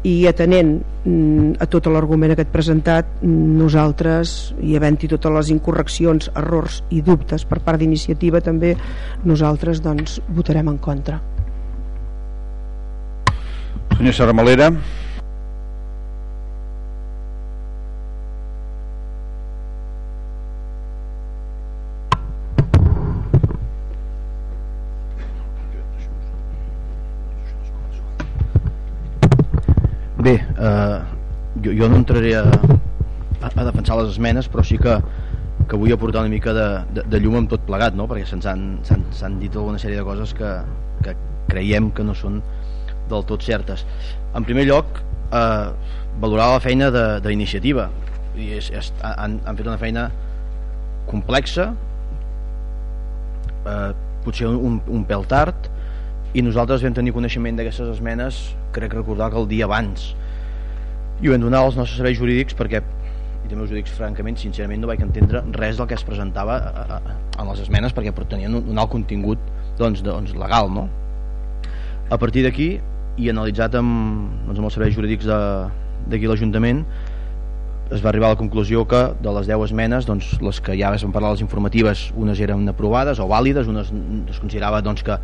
i atenent mm, a tot l'argument aquest presentat nosaltres i havent-hi totes les incorreccions, errors i dubtes per part d'iniciativa també nosaltres doncs votarem en contra.
Senyor Saramalera
Bé, eh, jo, jo no entraré a, a, defensar les esmenes, però sí que, que vull aportar una mica de, de, de llum amb tot plegat, no? perquè se'ns han, han dit alguna sèrie de coses que, que creiem que no són del tot certes. En primer lloc, eh, valorar la feina d'iniciativa. I és, és, han, han fet una feina complexa, eh, potser un, un pèl tard, i nosaltres vam tenir coneixement d'aquestes esmenes crec recordar que el dia abans i ho vam donar als nostres serveis jurídics perquè i també us ho dic francament, sincerament no vaig entendre res del que es presentava a les esmenes perquè tenien un, alt contingut doncs, doncs legal no? a partir d'aquí i analitzat amb, doncs, amb els serveis jurídics d'aquí l'Ajuntament es va arribar a la conclusió que de les 10 esmenes doncs, les que ja van parlar les informatives unes eren aprovades o vàlides unes es considerava doncs, que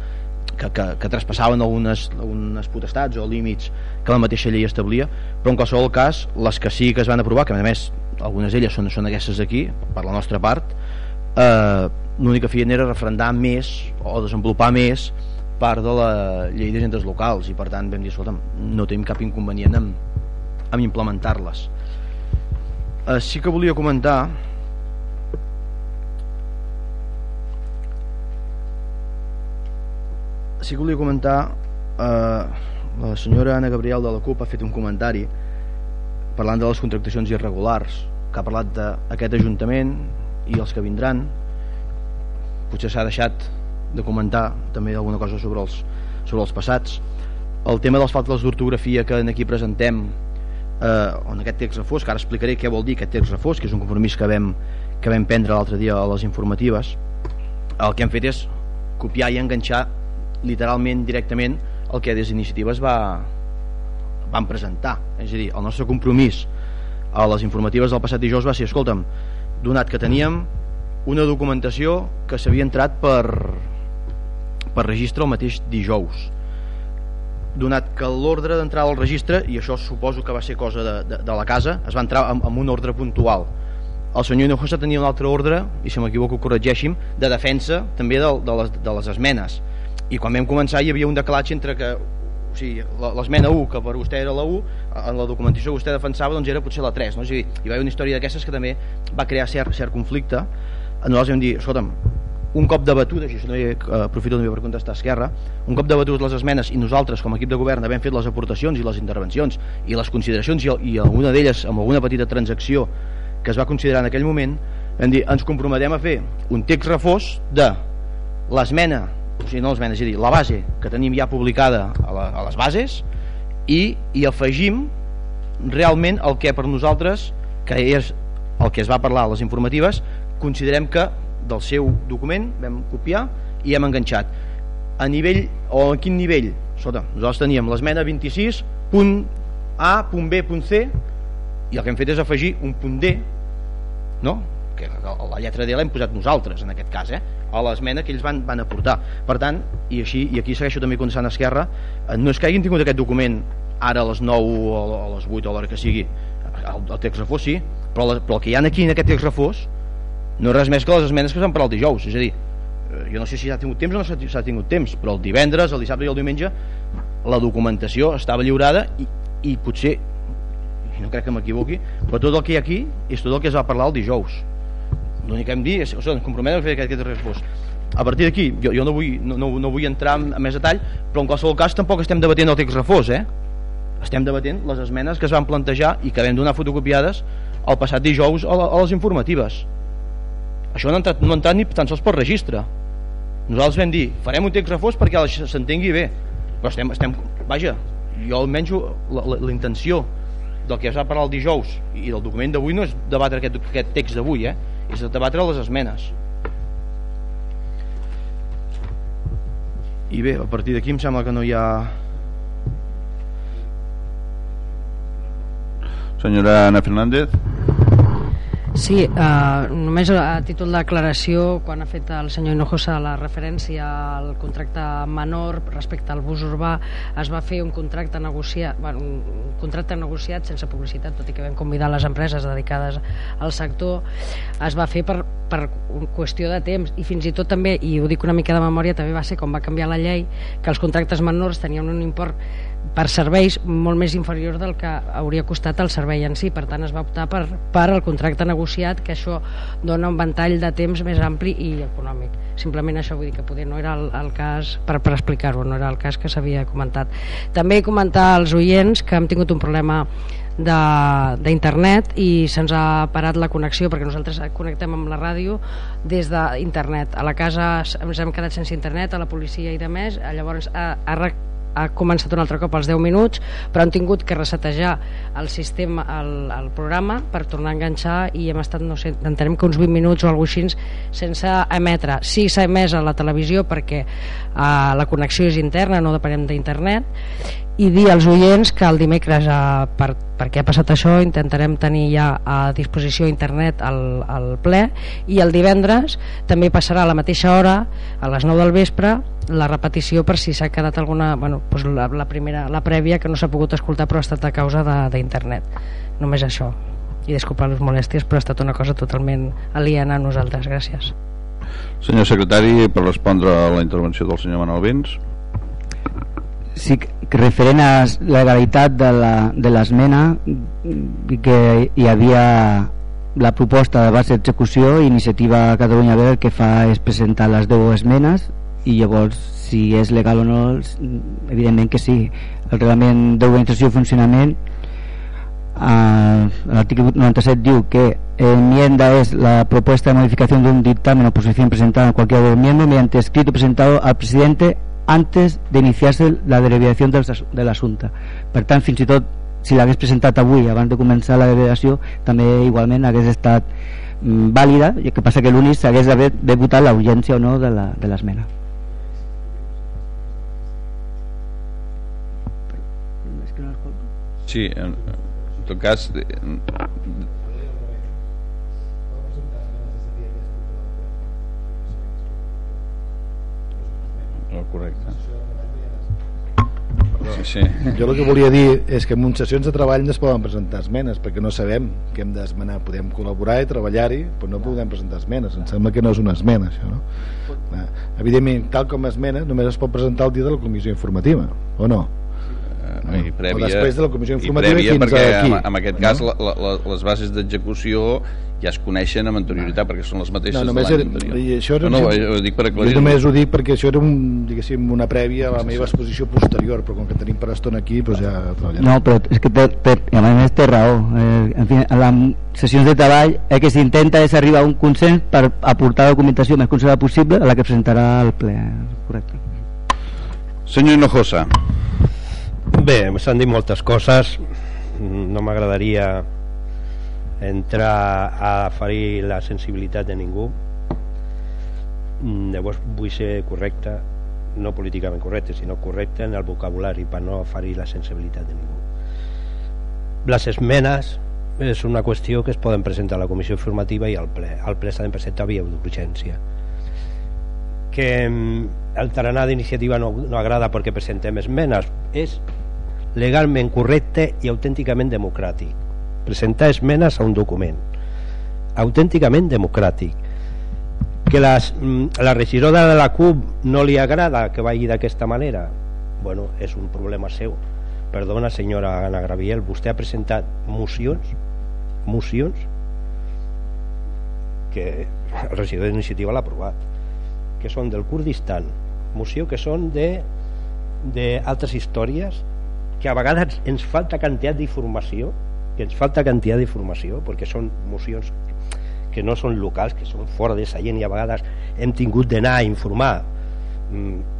que, que, que traspassaven algunes, algunes potestats o límits que la mateixa llei establia però en qualsevol cas les que sí que es van aprovar que a més algunes d'elles són, són aquestes aquí per la nostra part eh, l'únic que feien era refrendar més o desenvolupar més part de la llei d'agents locals i per tant vam dir, escolta'm, no tenim cap inconvenient en, en implementar-les. Eh, sí que volia comentar sí que volia comentar eh, la senyora Anna Gabriel de la CUP ha fet un comentari parlant de les contractacions irregulars que ha parlat d'aquest Ajuntament i els que vindran. Potser s'ha deixat de comentar també alguna cosa sobre els, sobre els passats. El tema dels faltes d'ortografia que aquí presentem eh, en aquest text refós, que ara explicaré què vol dir aquest text refós, que és un compromís que vam, que vam prendre l'altre dia a les informatives. El que hem fet és copiar i enganxar literalment directament el que des d'iniciatives va, van presentar. És a dir, el nostre compromís a les informatives del passat dijous va ser escolta'm, donat que teníem una documentació que s'havia entrat per per registre el mateix dijous. Donat que l'ordre d'entrada al registre i això suposo que va ser cosa de, de, de la casa es va entrar amb, amb un ordre puntual. El senyor Hinojosa tenia un altre ordre i si m'equivoco corregeixi'm de defensa també de, de, les, de les esmenes i quan vam començar hi havia un decalatge entre que o sigui, l'esmena 1 que per vostè era la 1 en la documentació que vostè defensava doncs era potser la 3 no? o sigui, hi va haver una història d'aquestes que també va crear cert, cert conflicte nosaltres vam dir, escolta'm un cop debatut, això també eh, aprofito també per contestar Esquerra, un cop debatut les esmenes i nosaltres com a equip de govern havent fet les aportacions i les intervencions i les consideracions i, i alguna d'elles amb alguna petita transacció que es va considerar en aquell moment vam dir, ens comprometem a fer un text refós de l'esmena o sigui, no l'esmena, és a dir, la base que tenim ja publicada a, la, a les bases i, i afegim realment el que per nosaltres que és el que es va parlar a les informatives considerem que del seu document vam copiar i hem enganxat a nivell, o a quin nivell sota, nosaltres teníem l'esmena 26 punt A, punt B, punt C i el que hem fet és afegir un punt D no? que la lletra D l'hem posat nosaltres en aquest cas eh? A l'esmena que ells van, van aportar. Per tant, i així i aquí segueixo també contestant a Esquerra eh, no és que hagin tingut aquest document ara a les 9 o a les 8 o l'hora que sigui el, el text refós sí però, la, però el que hi ha aquí en aquest text refós no res més que les esmenes que s'han per el dijous. És a dir, eh, jo no sé si s'ha tingut temps o no s'ha tingut temps, però el divendres, el dissabte i el diumenge la documentació estava lliurada i, i potser i no crec que m'equivoqui però tot el que hi ha aquí és tot el que es va parlar el dijous l'únic que hem dit és, o sigui, ens comprometem a fer aquest, aquest refós a partir d'aquí, jo, jo no, vull, no, no, no vull entrar en, en més detall però en qualsevol cas tampoc estem debatent el text refós eh? estem debatent les esmenes que es van plantejar i que vam donar fotocopiades el passat dijous a, a les informatives això no ha entrat, no ha entrat ni tan sols per registre nosaltres vam dir farem un text refós perquè s'entengui bé però estem, estem vaja jo almenys la, la, la intenció del que es va parlar el dijous i del document d'avui no és debatre aquest, aquest text d'avui eh? És debatre les esmenes. I bé, a partir d'aquí em sembla que no hi ha
senyora Ana Fernández
Sí, eh, només a títol d'aclaració, quan ha fet el senyor Hinojosa la referència al contracte menor respecte al bus urbà, es va fer un contracte negociat, bueno, un contracte negociat sense publicitat, tot i que vam convidar les empreses dedicades al sector, es va fer per, per qüestió de temps i fins i tot també, i ho dic una mica de memòria, també va ser com va canviar la llei, que els contractes menors tenien un import per serveis molt més inferior del que hauria costat el servei en si. Per tant es va optar per, per el contracte negociat que això dona un ventall de temps més ampli i econòmic. Simplement això vull dir que poder no era el, el cas per, per explicar-ho, no era el cas que s'havia comentat. També comentar als oients que hem tingut un problema d'internet i se'ns ha parat la connexió perquè nosaltres connectem amb la ràdio des d'internet. A la casa ens hem quedat sense internet a la policia i de més. Llavors ha, ha ha començat un altre cop als 10 minuts però han tingut que resetejar el sistema, el, el programa per tornar a enganxar i hem estat, no sé, entenem que uns 20 minuts o alguna així sense emetre. Sí s'ha emès a la televisió perquè eh, la connexió és interna no depenem d'internet i dir als oients que el dimecres eh, per, perquè ha passat això intentarem tenir ja a disposició internet al, al ple i el divendres també passarà a la mateixa hora a les 9 del vespre la repetició per si s'ha quedat alguna bueno, doncs la, la, primera, la prèvia que no s'ha pogut escoltar però ha estat a causa d'internet. Només això. I disculpar les molèsties però ha estat una cosa totalment aliena a nosaltres, gràcies.
Senyor secretari, per respondre a la intervenció del senyor Manuel Vins
sí, referent a la legalitat de l'esmena que hi havia la proposta de base d'execució iniciativa Catalunya Verda el que fa és presentar les 10 esmenes i llavors si és legal o no evidentment que sí. El reglament d'organització i funcionament a l'artículo 97 diu que enmienda es la propuesta de modificación de un dictamen o posición presentada en cualquier de los miembros mediante escrito presentado al presidente antes de iniciarse la deliberación del, de l'assumpte. Per tant, fins i tot, si l'hagués presentat avui abans de començar la deliberació, també igualment hagués estat mm, vàlida, i que passa que l'únic s'hagués d'haver de votar la urgència o no de l'esmena.
Sí, en, en tot cas correcte sí, sí.
jo el que volia dir és que en sessions de treball no es poden presentar esmenes perquè no sabem què hem d'esmenar podem col·laborar i treballar-hi però no podem presentar esmenes em sembla que no és una esmena això, no? evidentment tal com a esmena només es pot presentar el dia de la comissió informativa o no?
I prèvia,
o després de la comissió informativa
i prèvia
fins
perquè
aquí.
En, en aquest cas no? la, la, les bases d'execució ja es coneixen amb anterioritat perquè són les mateixes
no,
de l'any
anterior. Això era,
no, no, ho dic per aclarir
Jo només ho dic perquè això era un, diguéssim, una prèvia a la meva exposició posterior, però com que tenim per estona aquí, doncs ja treballarem.
No, però és que té, té, a més té raó. Eh, en fi, a les sessions de treball el que s'intenta és arribar a un consens per aportar documentació més conservada possible a la que presentarà el ple. Correcte.
Senyor Hinojosa.
Bé, s'han dit moltes coses. No m'agradaria entrar a ferir la sensibilitat de ningú. Mm, llavors vull ser correcte no políticament correcte sinó correcte en el vocabulari per no ferir la sensibilitat de ningú. Les esmenes és una qüestió que es poden presentar a la comissió informativa i al ple. Al ple s'ha de presentar via d'urgència que mm, el tarannà d'iniciativa no, no agrada perquè presentem esmenes. És legalment correcte i autènticament democràtic. Presentar esmenes a un document. Autènticament democràtic. Que les, mm, la regidora de la CUP no li agrada que vagi d'aquesta manera? Bueno, és un problema seu. Perdona senyora Ana Graviel vostè ha presentat mocions mocions que el regidor d'iniciativa l'ha aprovat que són del Kurdistan moció que són de d'altres històries que a vegades ens falta quantitat d'informació que ens falta quantitat d'informació perquè són mocions que no són locals, que són fora de sa gent i a vegades hem tingut d'anar a informar mm,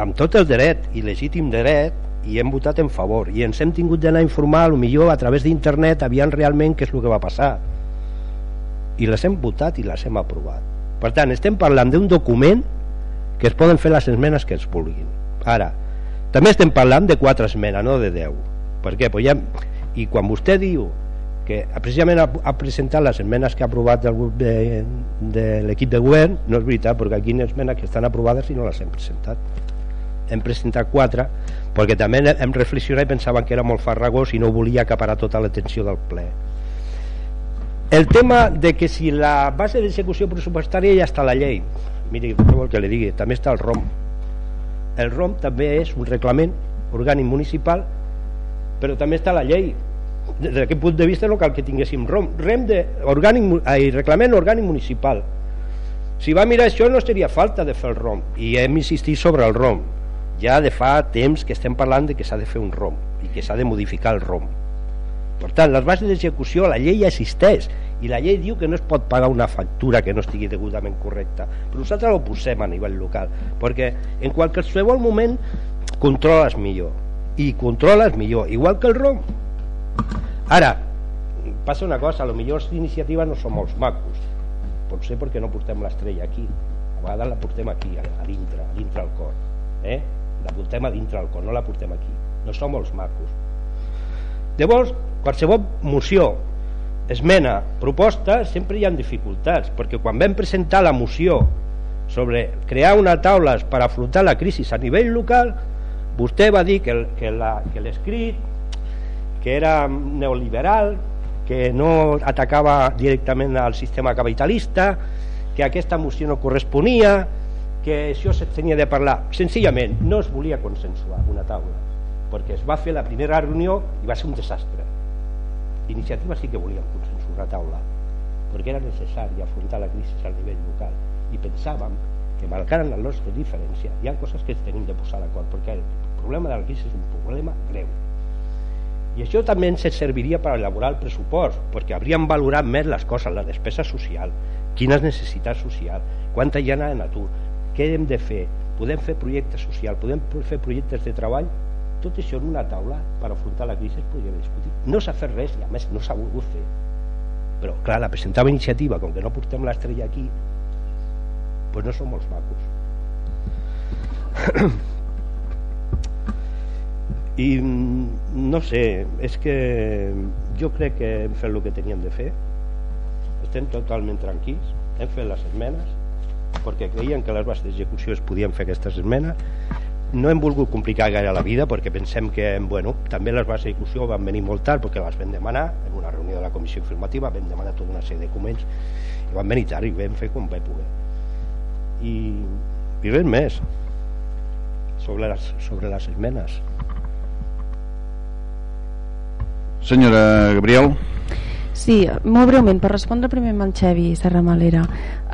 amb tot el dret i legítim dret i hem votat en favor. I ens hem tingut d'anar a informar millor a través d'internet aviam realment què és el que va passar. I les hem votat i les hem aprovat. Per tant estem parlant d'un document que es poden fer les esmenes que es vulguin. Ara, també estem parlant de quatre esmenes, no de 10. Per què? Pues ja, I quan vostè diu que precisament ha, ha presentat les esmenes que ha aprovat del grup de, de l'equip de govern, no és veritat, perquè aquí hi ha esmenes que estan aprovades i no les hem presentat. Hem presentat quatre, perquè també hem reflexionat i pensàvem que era molt farragós i no volia acaparar tota l'atenció del ple. El tema de que si la base d'execució pressupostària ja està a la llei, miri, què vol que li digui, també està el ROM, el ROM també és un reglament orgànic municipal però també està la llei. Des d'aquest punt de vista no cal que tinguéssim ROM. REM de orgànic, ai, reglament orgànic municipal. Si va mirar això no estaria falta de fer el ROM i hem insistit sobre el ROM. Ja de fa temps que estem parlant de que s'ha de fer un ROM i que s'ha de modificar el ROM. Per tant, les bases d'execució, la llei ja existeix i la llei diu que no es pot pagar una factura que no estigui degudament correcta. Però nosaltres ho posem a nivell local perquè en qualsevol moment controles millor. I controles millor, igual que el ROM. Ara passa una cosa, a lo millor d'iniciativa no som els macos. Pot ser perquè no portem l'estrella aquí. A vegades la portem aquí, a, dintre a dintre al cor eh? la portem a dintre al cor, no la portem aquí. No som els macos. Llavors, qualsevol moció esmena, proposta, sempre hi ha dificultats, perquè quan vam presentar la moció sobre crear una taula per afrontar la crisi a nivell local, vostè va dir que, que l'escrit que era neoliberal, que no atacava directament al sistema capitalista, que aquesta moció no corresponia, que això tenia de parlar. Senzillament, no es volia consensuar una taula, perquè es va fer la primera reunió i va ser un desastre Iniciativa sí que volíem consensuar taula, perquè era necessari afrontar la crisi al nivell local i pensàvem que malgrat la nostra diferència hi ha coses que tenim de posar d'acord perquè el problema de la crisi és un problema greu. I això també ens serviria per elaborar el pressupost perquè hauríem valorat més les coses la despesa social, quines necessitats social quanta gent en atur què hem de fer, podem fer projectes socials podem fer projectes de treball tot això en una taula per afrontar la crisi es podria discutir no s'ha fet res i a més no s'ha volgut fer. Però clar, la presentava iniciativa com que no portem l'estrella aquí doncs no són molts macos. I mm, no sé és que jo crec que hem fet el que teníem de fer. Estem totalment tranquils hem fet les esmenes perquè creien que les bases d'execució es podien fer aquestes esmenes no hem volgut complicar gaire la vida perquè pensem que bueno, també les bases d'execució van venir molt tard perquè les vam demanar en una reunió de la comissió informativa vam demanar tota una sèrie de documents i van venir tard i vam fer com vam poder i, i res més sobre les, sobre les esmenes
Senyora Gabriel.
Sí, molt breument, per respondre primer amb el Xevi Serramalera.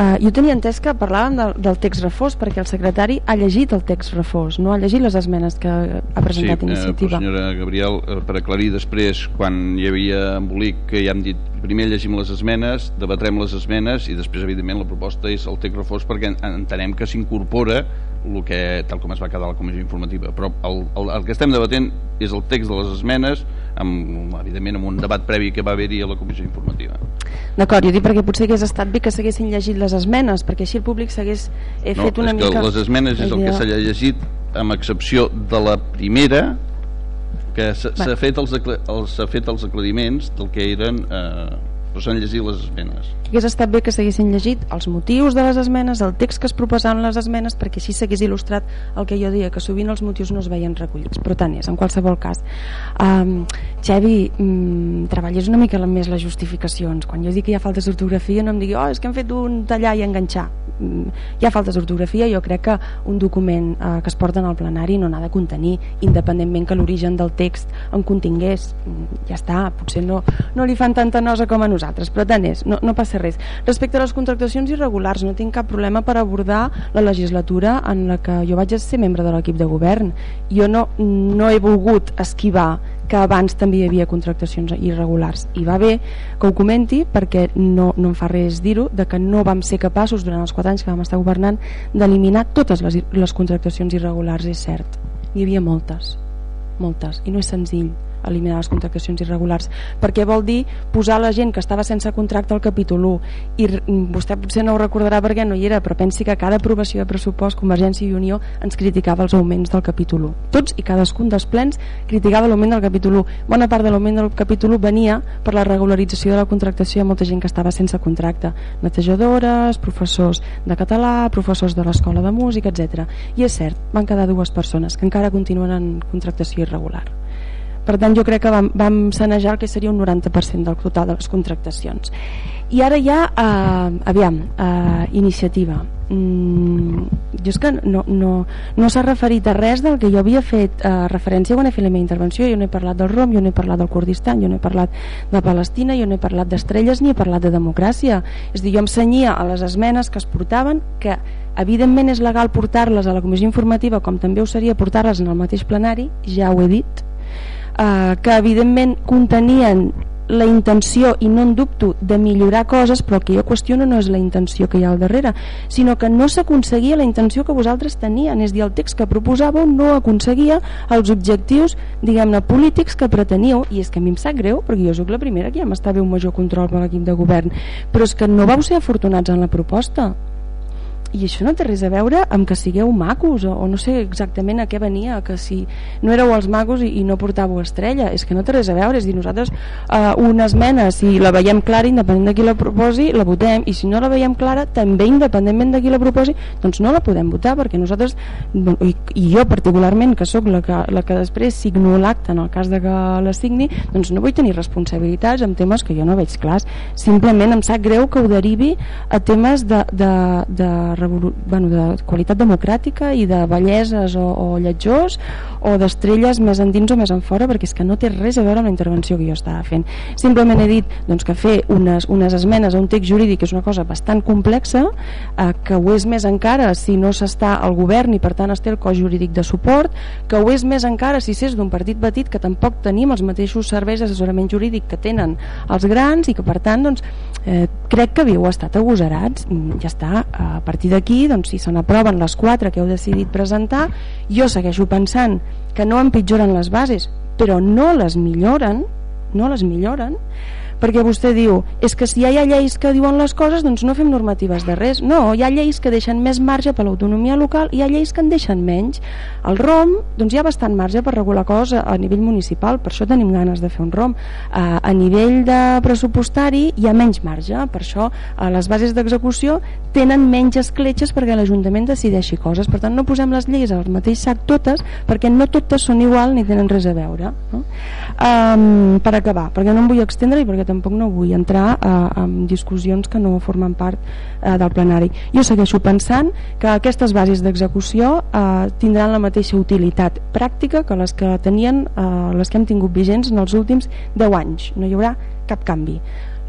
Uh, jo tenia entès que parlàvem del, del text refós perquè el secretari ha llegit el text refós, no ha llegit les esmenes que ha presentat
sí,
iniciativa.
Sí, senyora Gabriel, eh, per aclarir després, quan hi havia embolic que ja hem dit primer llegim les esmenes, debatrem les esmenes i després, evidentment, la proposta és el text refós perquè entenem que s'incorpora el que, tal com es va quedar la comissió informativa. Però el, el, el que estem debatent és el text de les esmenes amb, evidentment amb un debat previ que va haver-hi a la comissió informativa.
D'acord, jo dic perquè potser hagués estat bé que s'haguessin llegit les esmenes perquè així el públic s'hagués eh,
no,
fet una
mica...
mica...
les esmenes és el que s'ha llegit amb excepció de la primera que s'ha fet, els, els, fet els aclariments del que eren eh, però s'han llegit les esmenes.
Hauria estat bé que s'haguessin llegit els motius de les esmenes, el text que es proposaven les esmenes perquè així s'hagués il·lustrat el que jo deia, que sovint els motius no es veien recollits. Però tant és, en qualsevol cas. Um, Xevi um, treballés una mica més les justificacions. Quan jo dic que hi ha faltes d'ortografia no em digui, oh, és que hem fet un tallar i enganxar. Um, hi ha faltes d'ortografia jo crec que un document uh, que es porta al plenari no n'ha de contenir independentment que l'origen del text en contingués. Um, ja està, potser no, no li fan tanta nosa com a nosaltres però tant és, no, no passa res. Respecte a les contractacions irregulars, no tinc cap problema per abordar la legislatura en la que jo vaig ser membre de l'equip de govern. Jo no, no he volgut esquivar que abans també hi havia contractacions irregulars i va bé que ho comenti perquè no, no em fa res dir-ho de que no vam ser capaços durant els 4 anys que vam estar governant d'eliminar totes les, les contractacions irregulars és cert, n'hi havia moltes moltes i no és senzill eliminar les contractacions irregulars. Perquè vol dir posar la gent que estava sense contracte al capítol 1 i vostè potser no ho recordarà perquè no hi era però pensi que cada aprovació de pressupost Convergència i Unió ens criticava els augments del capítol 1 tots i cadascun dels plens criticava l'augment del capítol 1 bona part de l'augment del capítol 1 venia per la regularització de la contractació de molta gent que estava sense contracte. Netejadores, professors de català professors de l'escola de música, etc. i és cert, van quedar dues persones que encara continuen en contractació irregular per tant jo crec que vam, vam sanejar el que seria un 90% del total de les contractacions. I ara ja eh, aviam, eh, iniciativa. Mm, jo és que no, no, no s'ha referit a res del que jo havia fet eh, referència quan he fet la meva intervenció. Jo no he parlat del ROM, jo no he parlat del Kurdistan jo no he parlat de Palestina, jo no he parlat d'estrelles ni he parlat de democràcia. És dir, jo em senyia a les esmenes que es portaven que evidentment és legal portar-les a la comissió informativa com també ho seria portar-les en el mateix plenari ja ho he dit eh, que evidentment contenien la intenció, i no en dubto, de millorar coses, però que jo qüestiono no és la intenció que hi ha al darrere, sinó que no s'aconseguia la intenció que vosaltres tenien, és dir, el text que proposàveu no aconseguia els objectius, diguem-ne, polítics que preteníeu, i és que a mi em sap greu, perquè jo sóc la primera que ja m'estava un major control per l'equip de govern, però és que no vau ser afortunats en la proposta i això no té res a veure amb que sigueu macos o, o no sé exactament a què venia que si no éreu els macos i, i no portàveu estrella, és que no té res a veure és dir, nosaltres uh, una esmena si la veiem clara independent de qui la proposi la votem i si no la veiem clara també independentment de qui la proposi doncs no la podem votar perquè nosaltres i, i jo particularment que sóc la que, la que després signo l'acte en el cas de que la signi doncs no vull tenir responsabilitats en temes que jo no veig clars simplement em sap greu que ho derivi a temes de, de, de. Bueno, de qualitat democràtica i de belleses o, o lletjors o d'estrelles més endins o més en fora perquè és que no té res a veure amb la intervenció que jo estava fent. Simplement he dit doncs, que fer unes, unes esmenes a un text jurídic és una cosa bastant complexa eh, que ho és més encara si no s'està al govern i per tant es té el cos jurídic de suport que ho és més encara si s'és d'un partit petit que tampoc tenim els mateixos serveis d'assessorament jurídic que tenen els grans i que per tant doncs, eh, crec que havíeu estat agosarats. Mm, ja està, a partir d'aquí doncs, si se n'aproven les quatre que heu decidit presentar jo segueixo pensant que no empitjoren les bases però no les milloren no les milloren perquè vostè diu, és que si hi ha lleis que diuen les coses, doncs no fem normatives de res. No, hi ha lleis que deixen més marge per l'autonomia local i hi ha lleis que en deixen menys. El ROM, doncs hi ha bastant marge per regular coses a nivell municipal, per això tenim ganes de fer un ROM. A, a nivell de pressupostari hi ha menys marge, per això a les bases d'execució tenen menys escletxes perquè l'Ajuntament decideixi coses. Per tant, no posem les lleis al mateix sac totes, perquè no totes són igual ni tenen res a veure. No? Um, per acabar, perquè no em vull extendre i perquè tampoc no vull entrar uh, en discussions que no formen part uh, del plenari. Jo segueixo pensant que aquestes bases d'execució uh, tindran la mateixa utilitat pràctica que les que tenien uh, les que hem tingut vigents en els últims 10 anys. No hi haurà cap canvi.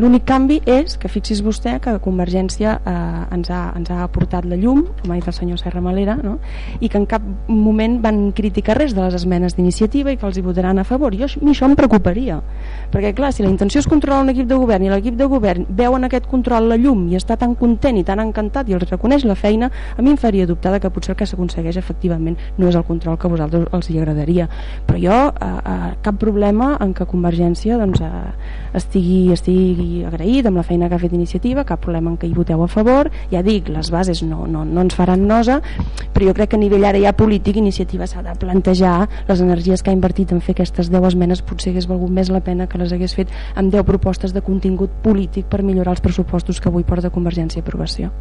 L'únic canvi és que fixis vostè que Convergència eh, ens, ha, ens ha aportat la llum, com ha dit el senyor Serra Malera, no? i que en cap moment van criticar res de les esmenes d'iniciativa i que els hi votaran a favor. Jo, a mi això em preocuparia, perquè clar, si la intenció és controlar un equip de govern i l'equip de govern veu en aquest control la llum i està tan content i tan encantat i els reconeix la feina, a mi em faria dubtar que potser el que s'aconsegueix efectivament no és el control que a vosaltres els hi agradaria. Però jo, eh, eh, cap problema en que Convergència doncs, eh, estigui, estigui agraït amb la feina que ha fet iniciativa, cap problema en què hi voteu a favor, ja dic, les bases no, no, no ens faran nosa, però jo crec que a nivell ara ja polític iniciativa s'ha de plantejar les energies que ha invertit en fer aquestes 10 esmenes potser hagués valgut més la pena que les hagués fet amb 10 propostes de contingut polític per millorar els pressupostos que avui porta Convergència a aprovació.